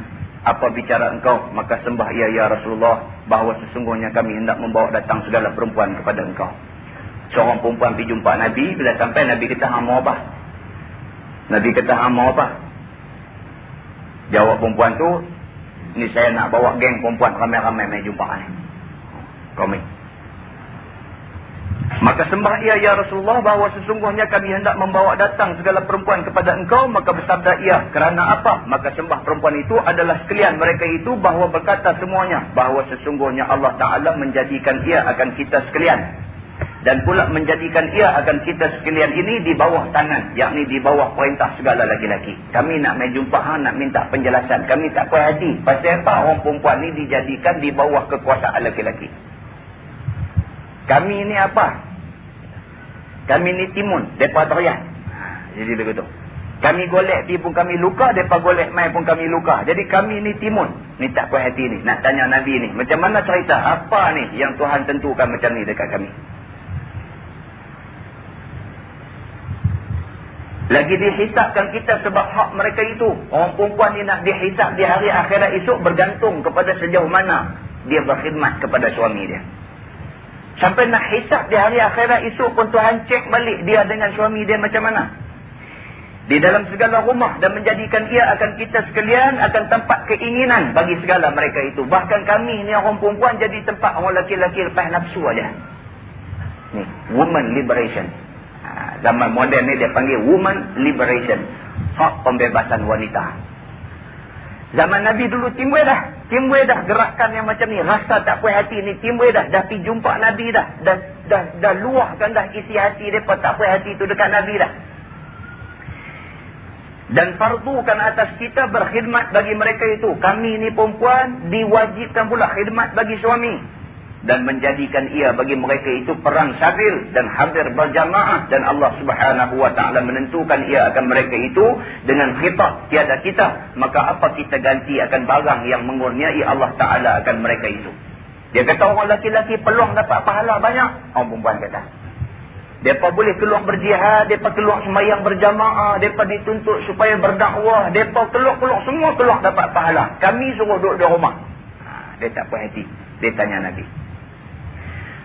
"Apa bicara engkau?" Maka sembah ia ya Rasulullah bahawa sesungguhnya kami hendak membawa datang segala perempuan kepada engkau. Seorang perempuan pergi jumpa Nabi, bila sampai Nabi kata, "Ha mau apa?" Nabi kata, "Ha mau apa?" Jawab perempuan tu, "Ni saya nak bawa geng perempuan ramai-ramai mai jumpa ni." Kau mai. Maka sembah ia ya Rasulullah bahawa sesungguhnya kami hendak membawa datang segala perempuan kepada engkau. Maka bersabda ia kerana apa? Maka sembah perempuan itu adalah sekalian mereka itu bahawa berkata semuanya. Bahawa sesungguhnya Allah Ta'ala menjadikan ia akan kita sekalian. Dan pula menjadikan ia akan kita sekalian ini di bawah tangan. Yakni di bawah perintah segala laki-laki. Kami nak main jumpa ha, nak minta penjelasan. Kami tak puas hati. Pasal apa orang perempuan ini dijadikan di bawah kekuasaan laki-laki. Kami ini apa? Kami ni timun, mereka teriak. Jadi begitu. Kami golek pi pun kami luka, mereka golek mai pun kami luka. Jadi kami ni timun. Ni tak puas hati ni. Nak tanya Nabi ni. Macam mana cerita? Apa ni yang Tuhan tentukan macam ni dekat kami? Lagi dihisapkan kita sebab hak mereka itu. Orang perempuan ni nak dihisap di hari akhirat esok bergantung kepada sejauh mana dia berkhidmat kepada suami dia. Sampai nak hisap di hari akhirat esok pun Tuhan cek balik dia dengan suami dia macam mana. Di dalam segala rumah dan menjadikan ia akan kita sekalian akan tempat keinginan bagi segala mereka itu. Bahkan kami ni orang perempuan jadi tempat orang lelaki-lelaki lepas nafsu aja. Ni, woman liberation. Ha, zaman moden ni dia panggil woman liberation. Hak pembebasan wanita. Zaman Nabi dulu timbul dah. Timbul dah gerakan yang macam ni. Rasa tak puas hati ni timbul dah. Dah pergi jumpa Nabi dah. Dah, dah, dah luahkan dah isi hati mereka tak puas hati tu dekat Nabi dah. Dan fardukan atas kita berkhidmat bagi mereka itu. Kami ni perempuan diwajibkan pula khidmat bagi suami dan menjadikan ia bagi mereka itu perang syaril dan hadir berjamaah dan Allah Subhanahu wa taala menentukan ia akan mereka itu dengan khitab tiada kita maka apa kita ganti akan barang yang mengurniai Allah taala akan mereka itu dia kata orang laki-laki peluang dapat pahala banyak orang perempuan kata Mereka boleh keluar berjihad, mereka keluar semayang berjamaah, mereka dituntut supaya berdakwah, mereka keluar-keluar, semua keluar dapat pahala. Kami suruh duduk di rumah. Ha, dia tak puas hati. Dia tanya Nabi.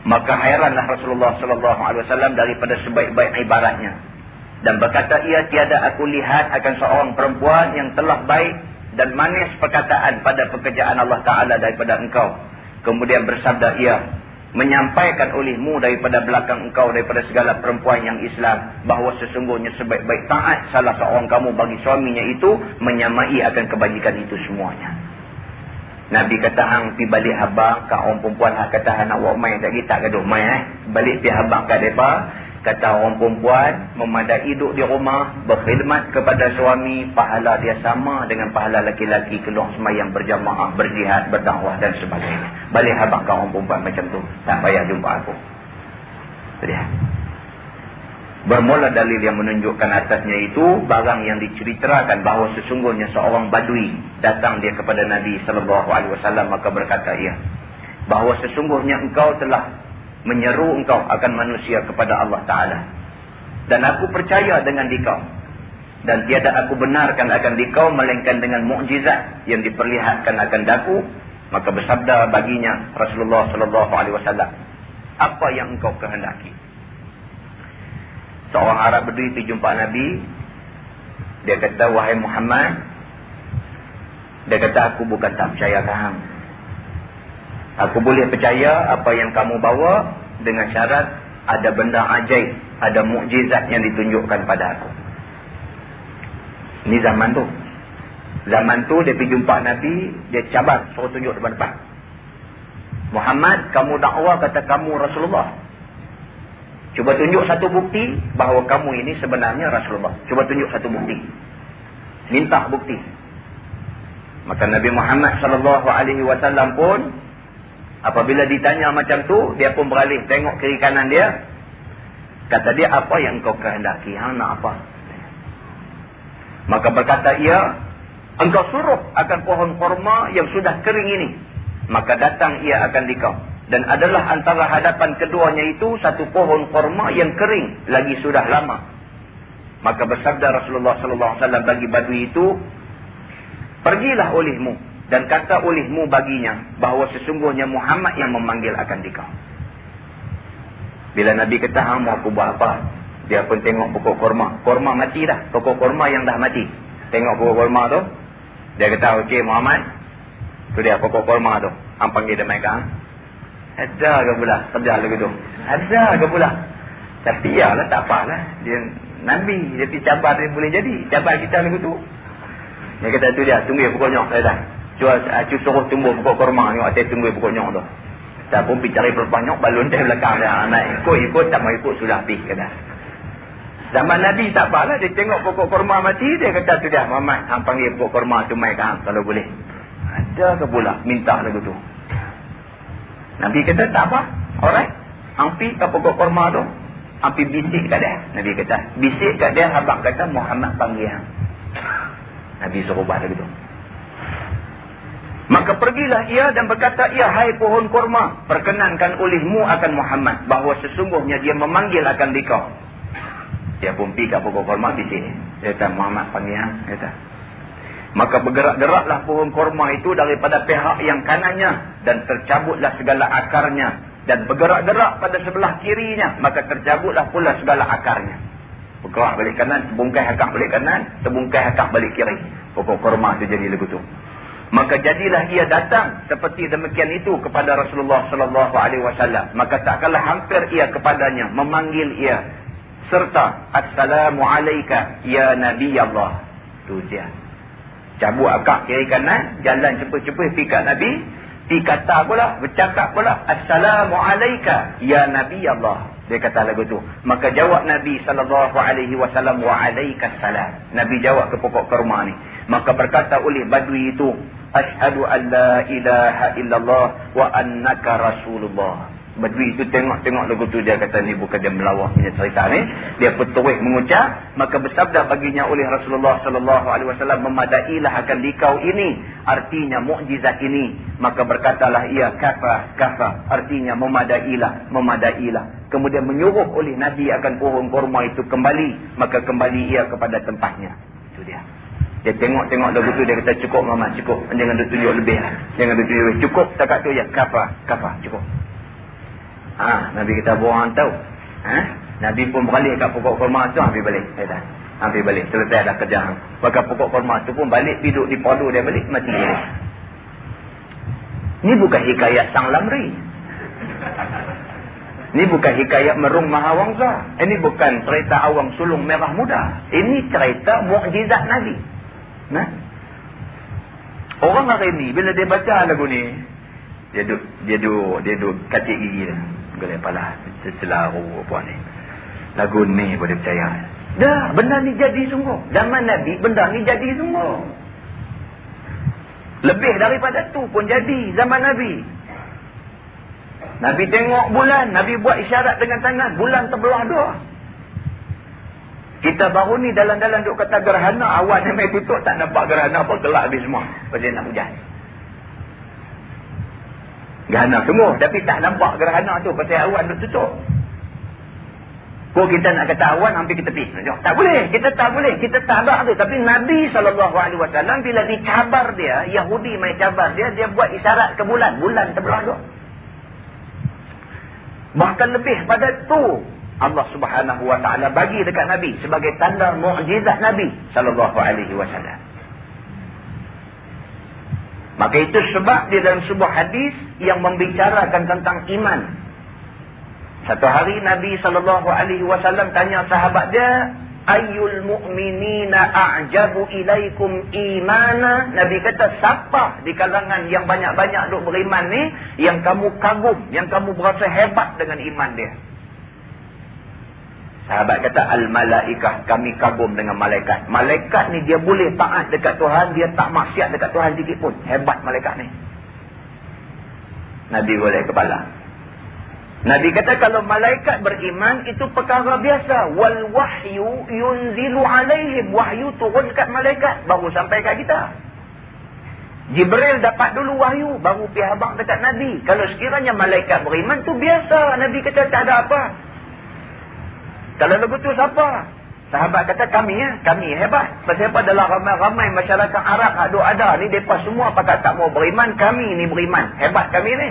Maka hairanlah Rasulullah sallallahu alaihi wasallam daripada sebaik-baik ibaratnya. Dan berkata ia tiada aku lihat akan seorang perempuan yang telah baik dan manis perkataan pada pekerjaan Allah Taala daripada engkau. Kemudian bersabda ia menyampaikan olehmu daripada belakang engkau daripada segala perempuan yang Islam bahawa sesungguhnya sebaik-baik taat salah seorang kamu bagi suaminya itu menyamai akan kebajikan itu semuanya. Nabi kata hang pi balik habang kat orang perempuan hak kata hang nak buat main tak kita gaduh main eh. Balik pi habang kat depa kata orang perempuan memadai duduk di rumah berkhidmat kepada suami pahala dia sama dengan pahala laki-laki keluar semayang berjamaah berjihad berdakwah dan sebagainya. Balik habang kat orang perempuan macam tu tak payah jumpa aku. Lihat. Bermula dalil yang menunjukkan atasnya itu barang yang diceritakan bahawa sesungguhnya seorang badui datang dia kepada Nabi sallallahu alaihi wasallam maka berkata ia bahawa sesungguhnya engkau telah menyeru engkau akan manusia kepada Allah taala. Dan aku percaya dengan dikau. Dan tiada aku benarkan akan dikau melainkan dengan mukjizat yang diperlihatkan akan daku. Maka bersabda baginya Rasulullah sallallahu alaihi wasallam apa yang engkau kehendaki Seorang Arab berdiri pergi jumpa Nabi. Dia kata, wahai Muhammad. Dia kata, aku bukan tak percaya kamu. Aku boleh percaya apa yang kamu bawa. dengan syarat ada benda ajaib, ada mukjizat yang ditunjukkan pada aku. Ini zaman tu. Zaman tu dia pergi jumpa Nabi, dia cabar suruh tunjuk depan-depan. Muhammad, kamu dakwah kata kamu Rasulullah. Cuba tunjuk satu bukti bahawa kamu ini sebenarnya Rasulullah. Cuba tunjuk satu bukti. Minta bukti. Maka Nabi Muhammad sallallahu alaihi wasallam pun apabila ditanya macam tu, dia pun beralih tengok kiri kanan dia. Kata dia, apa yang kau kehendaki? Hang nak apa? Maka berkata ia, engkau suruh akan pohon korma yang sudah kering ini. Maka datang ia akan dikau. Dan adalah antara hadapan keduanya itu satu pohon korma yang kering lagi sudah lama. Maka bersabda Rasulullah sallallahu alaihi wasallam bagi badui itu, pergilah olehmu dan kata olehmu baginya bahawa sesungguhnya Muhammad yang memanggil akan dikau. Bila Nabi kata, "Hang mau aku buat apa?" Dia pun tengok pokok korma. Korma mati dah. Pokok korma yang dah mati. Tengok pokok korma tu. Dia kata, okey Muhammad. Tu dia pokok korma tu. Hang panggil dia mereka. Ada ke pula kerja tu? Ada ke pula? Tapi ya lah tak apalah. Dia Nabi. Pergi cabar dia boleh jadi. Cabar kita lagi tu. Dia kata tu dia. Tunggu pokok nyok. Saya dah. Cuba acu suruh tumbuh pokok korma. Tengok saya tunggu pokok nyok tu. Tak pun pergi cari berpanyok. Balun dia belakang dia. Nak ikut-ikut. Tak mau ikut. Sudah pergi. Kata. Zaman Nabi tak apalah. Dia tengok pokok korma mati. Dia kata tu dia. Muhammad. Hang panggil pokok korma tu mai kan. Kalau boleh. Ada ke pula. Minta lagu tu. Nabi kata tak apa. Alright. Pergi ke pokok korma tu. Pergi bisik kat dia. Nabi kata. Bisik kat dia. Habak kata Muhammad panggil. Nabi suruh buat lagu tu. Maka pergilah ia dan berkata, ia hai pohon korma, perkenankan olehmu akan Muhammad, bahawa sesungguhnya dia memanggil akan dikau. Dia pun pergi kat pokok korma di sini. Dia kata, Muhammad panggil. Dia kata. Maka bergerak-geraklah pohon korma itu daripada pihak yang kanannya. Dan tercabutlah segala akarnya. Dan bergerak-gerak pada sebelah kirinya. Maka tercabutlah pula segala akarnya. Bergerak balik kanan, terbungkai akak balik kanan, terbungkai akak balik kiri. Pokok korma itu jadi lagu. Maka jadilah ia datang seperti demikian itu kepada Rasulullah sallallahu alaihi wasallam. Maka tak kalah hampir ia kepadanya memanggil ia serta assalamu alayka ya nabi Allah tu dia cabut akak kiri kanan jalan cepat-cepat pergi kat nabi. Pergi kata pula bercakap pula assalamu alayka ya nabi Allah. Dia kata lagu tu. Maka jawab nabi alayka salam. Nabi jawab ke pokok kurma ni. Maka berkata oleh badui itu asyhadu an la ilaha illallah wa annaka rasulullah Badui itu tengok-tengok lagu tu dia kata ni bukan dia melawah punya cerita ni. Dia petuih mengucap. Maka bersabda baginya oleh Rasulullah sallallahu alaihi wasallam memadailah akan dikau ini. Artinya mukjizat ini. Maka berkatalah ia kafa kafa. Artinya memadailah, memadailah. Kemudian menyuruh oleh Nabi akan pohon kurma itu kembali. Maka kembali ia kepada tempatnya. Itu dia. Dia tengok-tengok lagu tu dia kata cukup Muhammad cukup. Jangan tunjuk lebih lah. Jangan tunjuk lebih. Cukup takat tu ya. Kafa kafa cukup. Ha, Nabi kita buang tahu. Ha? Nabi pun balik kat pokok kurma tu ambil balik. Eh dah. Ambil balik. Selesai dah kerja. Maka pokok kurma tu pun balik duduk di padu dia balik mati balik. Ni bukan hikayat sang lamri. Ni bukan hikayat merung mahawangsa. Ini bukan cerita awang sulung merah muda. Ini cerita mukjizat Nabi. Nah. Orang hari ni bila dia baca lagu ni dia duduk dia duduk dia duduk kacik gigi dia gelap pala selaru apa ni. Lagu ni boleh percaya? Dah benda ni jadi sungguh. Zaman Nabi benda ni jadi sungguh. Lebih daripada tu pun jadi zaman Nabi. Nabi tengok bulan Nabi buat isyarat dengan tangan. Bulan terbelah dua. Kita baru ni dalam-dalam duk kata gerhana. Yang main tutup tak nampak gerhana apa gelap habis semua. Pasal nak hujan Gerhana semua. Tapi tak nampak gerhana tu. Pasal awan tu tutup. Kalau kita nak kata awan, hampir kita pergi. Tak boleh. Kita tak boleh. Kita tak tu. Tapi Nabi SAW bila dicabar dia, Yahudi main cabar dia, dia buat isyarat ke bulan. Bulan terbelah tu. Bahkan lebih pada tu. Allah Subhanahu Wa Taala bagi dekat Nabi sebagai tanda mukjizat Nabi wasallam. Maka itu sebab di dalam sebuah hadis yang membicarakan tentang iman. Satu hari Nabi SAW tanya sahabat dia, Ayyul mu'minina a'jabu ilaikum imana. Nabi kata, siapa di kalangan yang banyak-banyak duk beriman ni, yang kamu kagum, yang kamu berasa hebat dengan iman dia. Sahabat kata, Al-Malaikah, kami kagum dengan malaikat. Malaikat ni dia boleh taat dekat Tuhan, dia tak maksiat dekat Tuhan sedikit pun. Hebat malaikat ni. Nabi boleh kepala. Nabi kata kalau malaikat beriman itu perkara biasa. Wal wahyu yunzilu alaihim. Wahyu turun dekat malaikat. Baru sampai kat kita. Jibril dapat dulu wahyu. Baru pihak abang dekat Nabi. Kalau sekiranya malaikat beriman tu biasa. Nabi kata tak ada apa. Kalau lagu tu siapa? Sahabat kata kami ya. Kami hebat. Sebab adalah ramai-ramai masyarakat Arab ada ada. Ni mereka semua pakat tak mau beriman. Kami ni beriman. Hebat kami ni.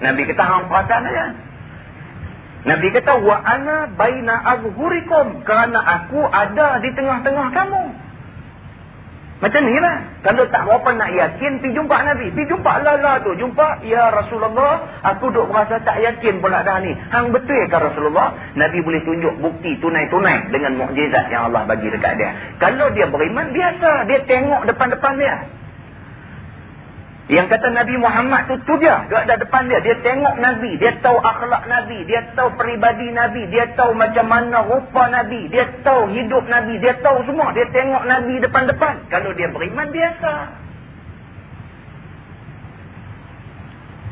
Nabi kata hang perasan aja. Nabi kata wa ana baina azhurikum kerana aku ada di tengah-tengah kamu. Macam ni lah. Kalau tak berapa nak yakin, pergi jumpa Nabi. Pergi jumpa Lala tu. Jumpa, Ya Rasulullah, aku duk berasa tak yakin pula dah ni. Hang betul ke Rasulullah? Nabi boleh tunjuk bukti tunai-tunai dengan mukjizat yang Allah bagi dekat dia. Kalau dia beriman, biasa. Dia tengok depan-depan dia. Yang kata Nabi Muhammad tu tu dia. Dia ada depan dia. Dia tengok Nabi. Dia tahu akhlak Nabi. Dia tahu peribadi Nabi. Dia tahu macam mana rupa Nabi. Dia tahu hidup Nabi. Dia tahu semua. Dia tengok Nabi depan-depan. Kalau dia beriman, biasa.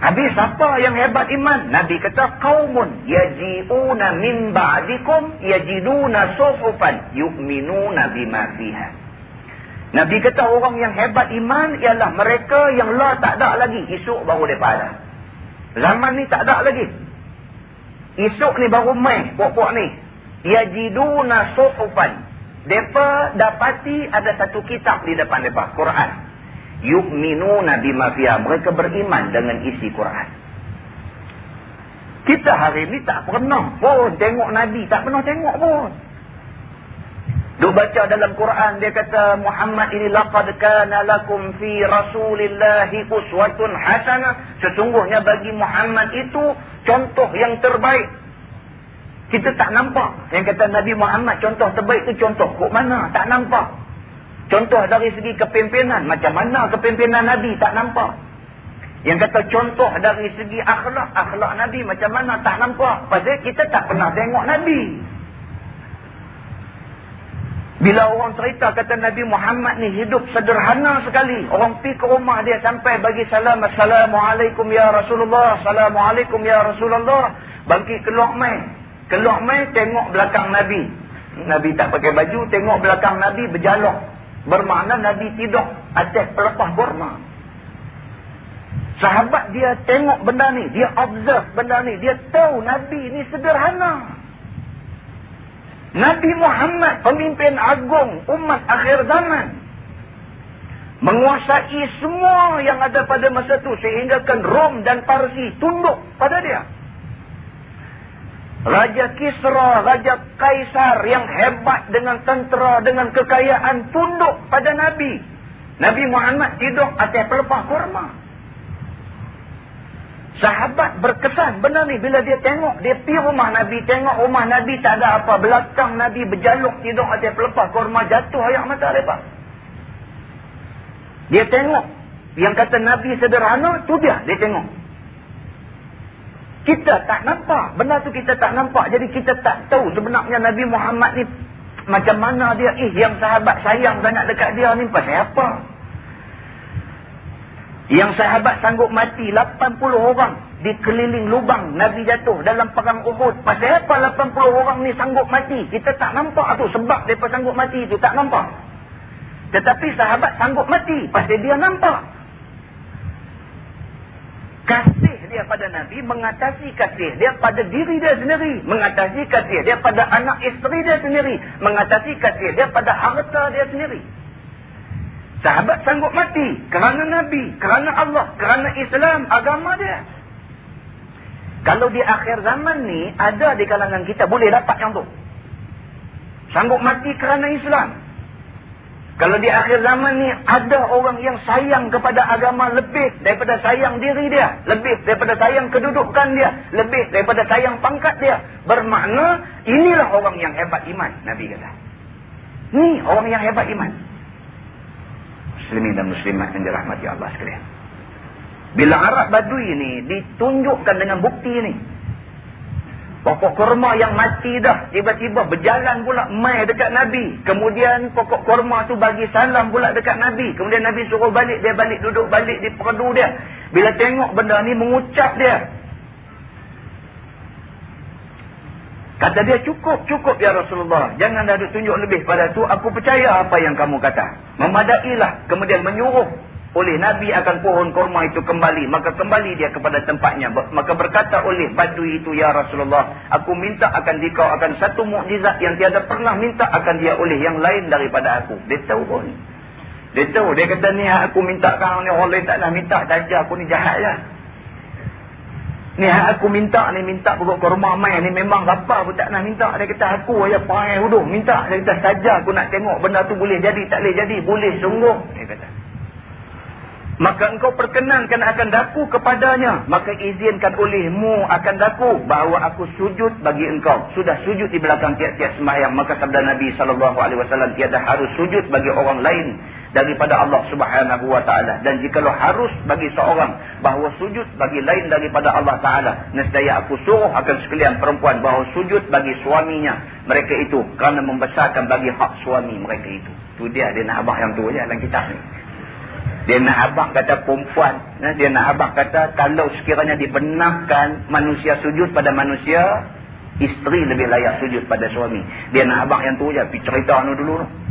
Habis apa yang hebat iman? Nabi kata, Qawmun yaji'una min ba'dikum yajiduna suhufan yu'minuna bima fiha. Nabi kata orang yang hebat iman ialah mereka yang lah tak ada lagi. Esok baru mereka ada. Zaman ni tak ada lagi. Esok ni baru main puak-puak ni. Yajiduna suhufan. Mereka dapati ada satu kitab di depan mereka. Quran. Yu'minuna bimafiyah. Mereka beriman dengan isi Quran. Kita hari ni tak pernah pun tengok Nabi. Tak pernah tengok pun. Duk baca dalam Quran dia kata Muhammad ini laqad kana lakum fi rasulillahi uswatun hasanah. Sesungguhnya bagi Muhammad itu contoh yang terbaik. Kita tak nampak. Yang kata Nabi Muhammad contoh terbaik itu contoh kok mana? Tak nampak. Contoh dari segi kepimpinan. Macam mana kepimpinan Nabi? Tak nampak. Yang kata contoh dari segi akhlak. Akhlak Nabi macam mana? Tak nampak. Pasal kita tak pernah tengok Nabi. Bila orang cerita kata Nabi Muhammad ni hidup sederhana sekali. Orang pergi ke rumah dia sampai bagi salam. Assalamualaikum ya Rasulullah. Assalamualaikum ya Rasulullah. Bangkit keluar main. Keluar main tengok belakang Nabi. Nabi tak pakai baju. Tengok belakang Nabi berjalok. Bermakna Nabi tidur atas pelepah kurma. Sahabat dia tengok benda ni. Dia observe benda ni. Dia tahu Nabi ni sederhana. Nabi Muhammad pemimpin agung umat akhir zaman menguasai semua yang ada pada masa itu sehinggakan Rom dan Parsi tunduk pada dia. Raja Kisra, Raja Kaisar yang hebat dengan tentera, dengan kekayaan tunduk pada Nabi. Nabi Muhammad tidur atas pelepah kurma. Sahabat berkesan benar ni bila dia tengok. Dia pergi rumah Nabi. Tengok rumah Nabi tak ada apa. Belakang Nabi berjaluk tidur atas pelepah korma jatuh ayak mata mereka. Dia tengok. Yang kata Nabi sederhana tu dia. Dia tengok. Kita tak nampak. Benar tu kita tak nampak. Jadi kita tak tahu sebenarnya Nabi Muhammad ni macam mana dia. Eh yang sahabat sayang sangat dekat dia ni pasal apa? Yang sahabat sanggup mati 80 orang di keliling lubang Nabi jatuh dalam perang Uhud. Pasal apa 80 orang ni sanggup mati? Kita tak nampak tu sebab mereka sanggup mati itu tak nampak. Tetapi sahabat sanggup mati pasal dia nampak. Kasih dia pada Nabi mengatasi kasih dia pada diri dia sendiri. Mengatasi kasih dia pada anak isteri dia sendiri. Mengatasi kasih dia pada harta dia sendiri. Sahabat sanggup mati kerana Nabi, kerana Allah, kerana Islam, agama dia. Kalau di akhir zaman ni, ada di kalangan kita boleh dapat yang tu. Sanggup mati kerana Islam. Kalau di akhir zaman ni ada orang yang sayang kepada agama lebih daripada sayang diri dia. Lebih daripada sayang kedudukan dia. Lebih daripada sayang pangkat dia. Bermakna inilah orang yang hebat iman. Nabi kata. Ni orang yang hebat iman. Muslimin dan muslimat yang dirahmati Allah sekalian. Bila Arab Badui ni ditunjukkan dengan bukti ni. Pokok kurma yang mati dah. Tiba-tiba berjalan pula mai dekat Nabi. Kemudian pokok kurma tu bagi salam pula dekat Nabi. Kemudian Nabi suruh balik. Dia balik duduk balik di perdu dia. Bila tengok benda ni mengucap dia. Kata dia cukup, cukup ya Rasulullah. Jangan dah tunjuk lebih pada tu. Aku percaya apa yang kamu kata. Memadailah. Kemudian menyuruh oleh Nabi akan pohon kurma itu kembali. Maka kembali dia kepada tempatnya. Maka berkata oleh badui itu, Ya Rasulullah, aku minta akan dikau akan satu mukjizat yang tiada pernah minta akan dia oleh yang lain daripada aku. Dia tahu pun. Dia tahu. Dia kata, ni aku minta kau ni orang lain tak nak minta saja. Aku ni jahat lah. Ni aku minta ni minta pokok kurma mai ni memang apa pun tak nak minta. Dia kata aku aja pakai huduh minta. Dia kata saja aku nak tengok benda tu boleh jadi tak boleh jadi. Boleh sungguh. Dia kata. Maka engkau perkenankan akan daku kepadanya. Maka izinkan olehmu akan daku. Bahawa aku sujud bagi engkau. Sudah sujud di belakang tiap-tiap sembahyang. Maka sabda Nabi SAW tiada harus sujud bagi orang lain. Daripada Allah subhanahu wa ta'ala. Dan jikalau harus bagi seorang. Bahawa sujud bagi lain daripada Allah ta'ala. Nesdaya aku suruh akan sekalian perempuan. Bahawa sujud bagi suaminya. Mereka itu. Kerana membesarkan bagi hak suami mereka itu. Itu dia. Dia nak abah yang tu je dalam kitab ni. Dia nak abang kata perempuan. Eh, dia nak abang kata kalau sekiranya dibenarkan manusia sujud pada manusia. Isteri lebih layak sujud pada suami. Dia nak abang yang tu je. Pergi cerita ni dulu.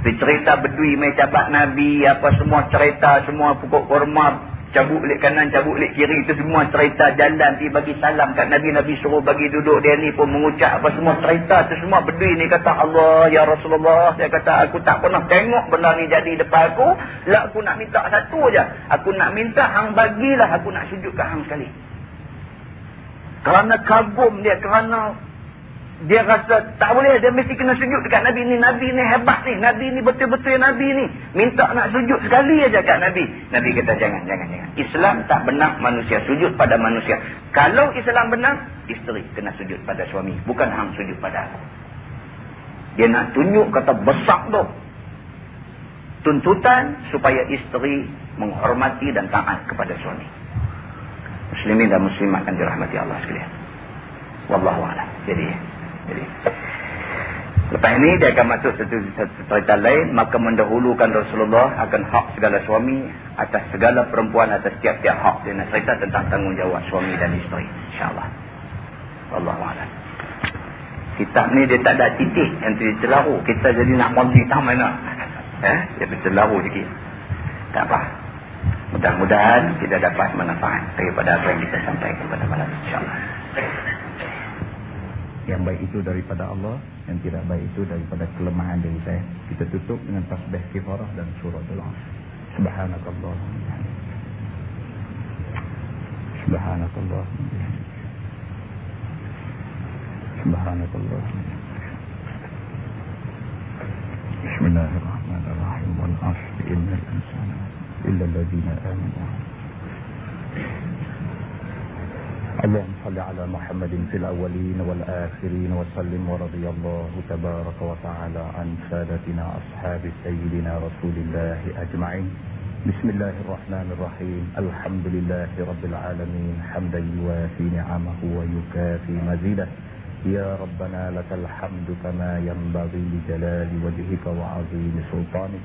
Pergi cerita berdui mai cabat Nabi. Apa semua cerita semua pokok korma cabut lek kanan, cabut lek kiri itu semua cerita jalan. Dia bagi salam kat Nabi Nabi suruh bagi duduk dia ni pun mengucap apa semua cerita tu semua berdui ni. Kata Allah ya Rasulullah. Dia kata aku tak pernah tengok benda ni jadi depan aku. Lah aku nak minta satu aja. Aku nak minta hang bagilah. Aku nak sujud hang sekali. Kerana kagum dia kerana dia rasa tak boleh. Dia mesti kena sujud dekat Nabi ni. Nabi ni hebat ni. Nabi ni betul-betul Nabi ni. Minta nak sujud sekali aja kat Nabi. Nabi kata jangan jangan jangan. Islam tak benar manusia sujud pada manusia. Kalau Islam benar isteri kena sujud pada suami. Bukan hang sujud pada aku. Dia nak tunjuk kata besar tu. Tuntutan supaya isteri menghormati dan taat kepada suami. Muslimin dan muslimat yang dirahmati Allah sekalian. Wallahu a'lam. Jadi jadi, lepas ini dia akan masuk satu, cerita lain. Maka mendahulukan Rasulullah akan hak segala suami atas segala perempuan atas tiap-tiap hak. Dia nak cerita tentang tanggungjawab suami dan isteri. InsyaAllah. Wallahualam. Kitab ni dia tak ada titik yang terlalu. Kita jadi nak monti tak mana. Eh? Dia berterlalu sikit. Tak apa. Mudah-mudahan kita dapat manfaat daripada apa yang kita sampaikan pada malam insyaAllah yang baik itu daripada Allah yang tidak baik itu daripada kelemahan diri saya. Kita tutup dengan tasbih kifarah dan surah al subhanakallah subhanakallah subhanakallah bismillahirrahmanirrahim. Wal asri innal insana illa alladhina amanu اللهم صل على محمد في الأولين والآخرين وسلم ورضي الله تبارك وتعالى عن سادتنا أصحاب سيدنا رسول الله أجمعين. بسم الله الرحمن الرحيم. الحمد لله رب العالمين. حمدا يوافي نعمه ويكافي مزيده. يا ربنا لك الحمد كما ينبغي لجلال وجهك وعظيم سلطانك.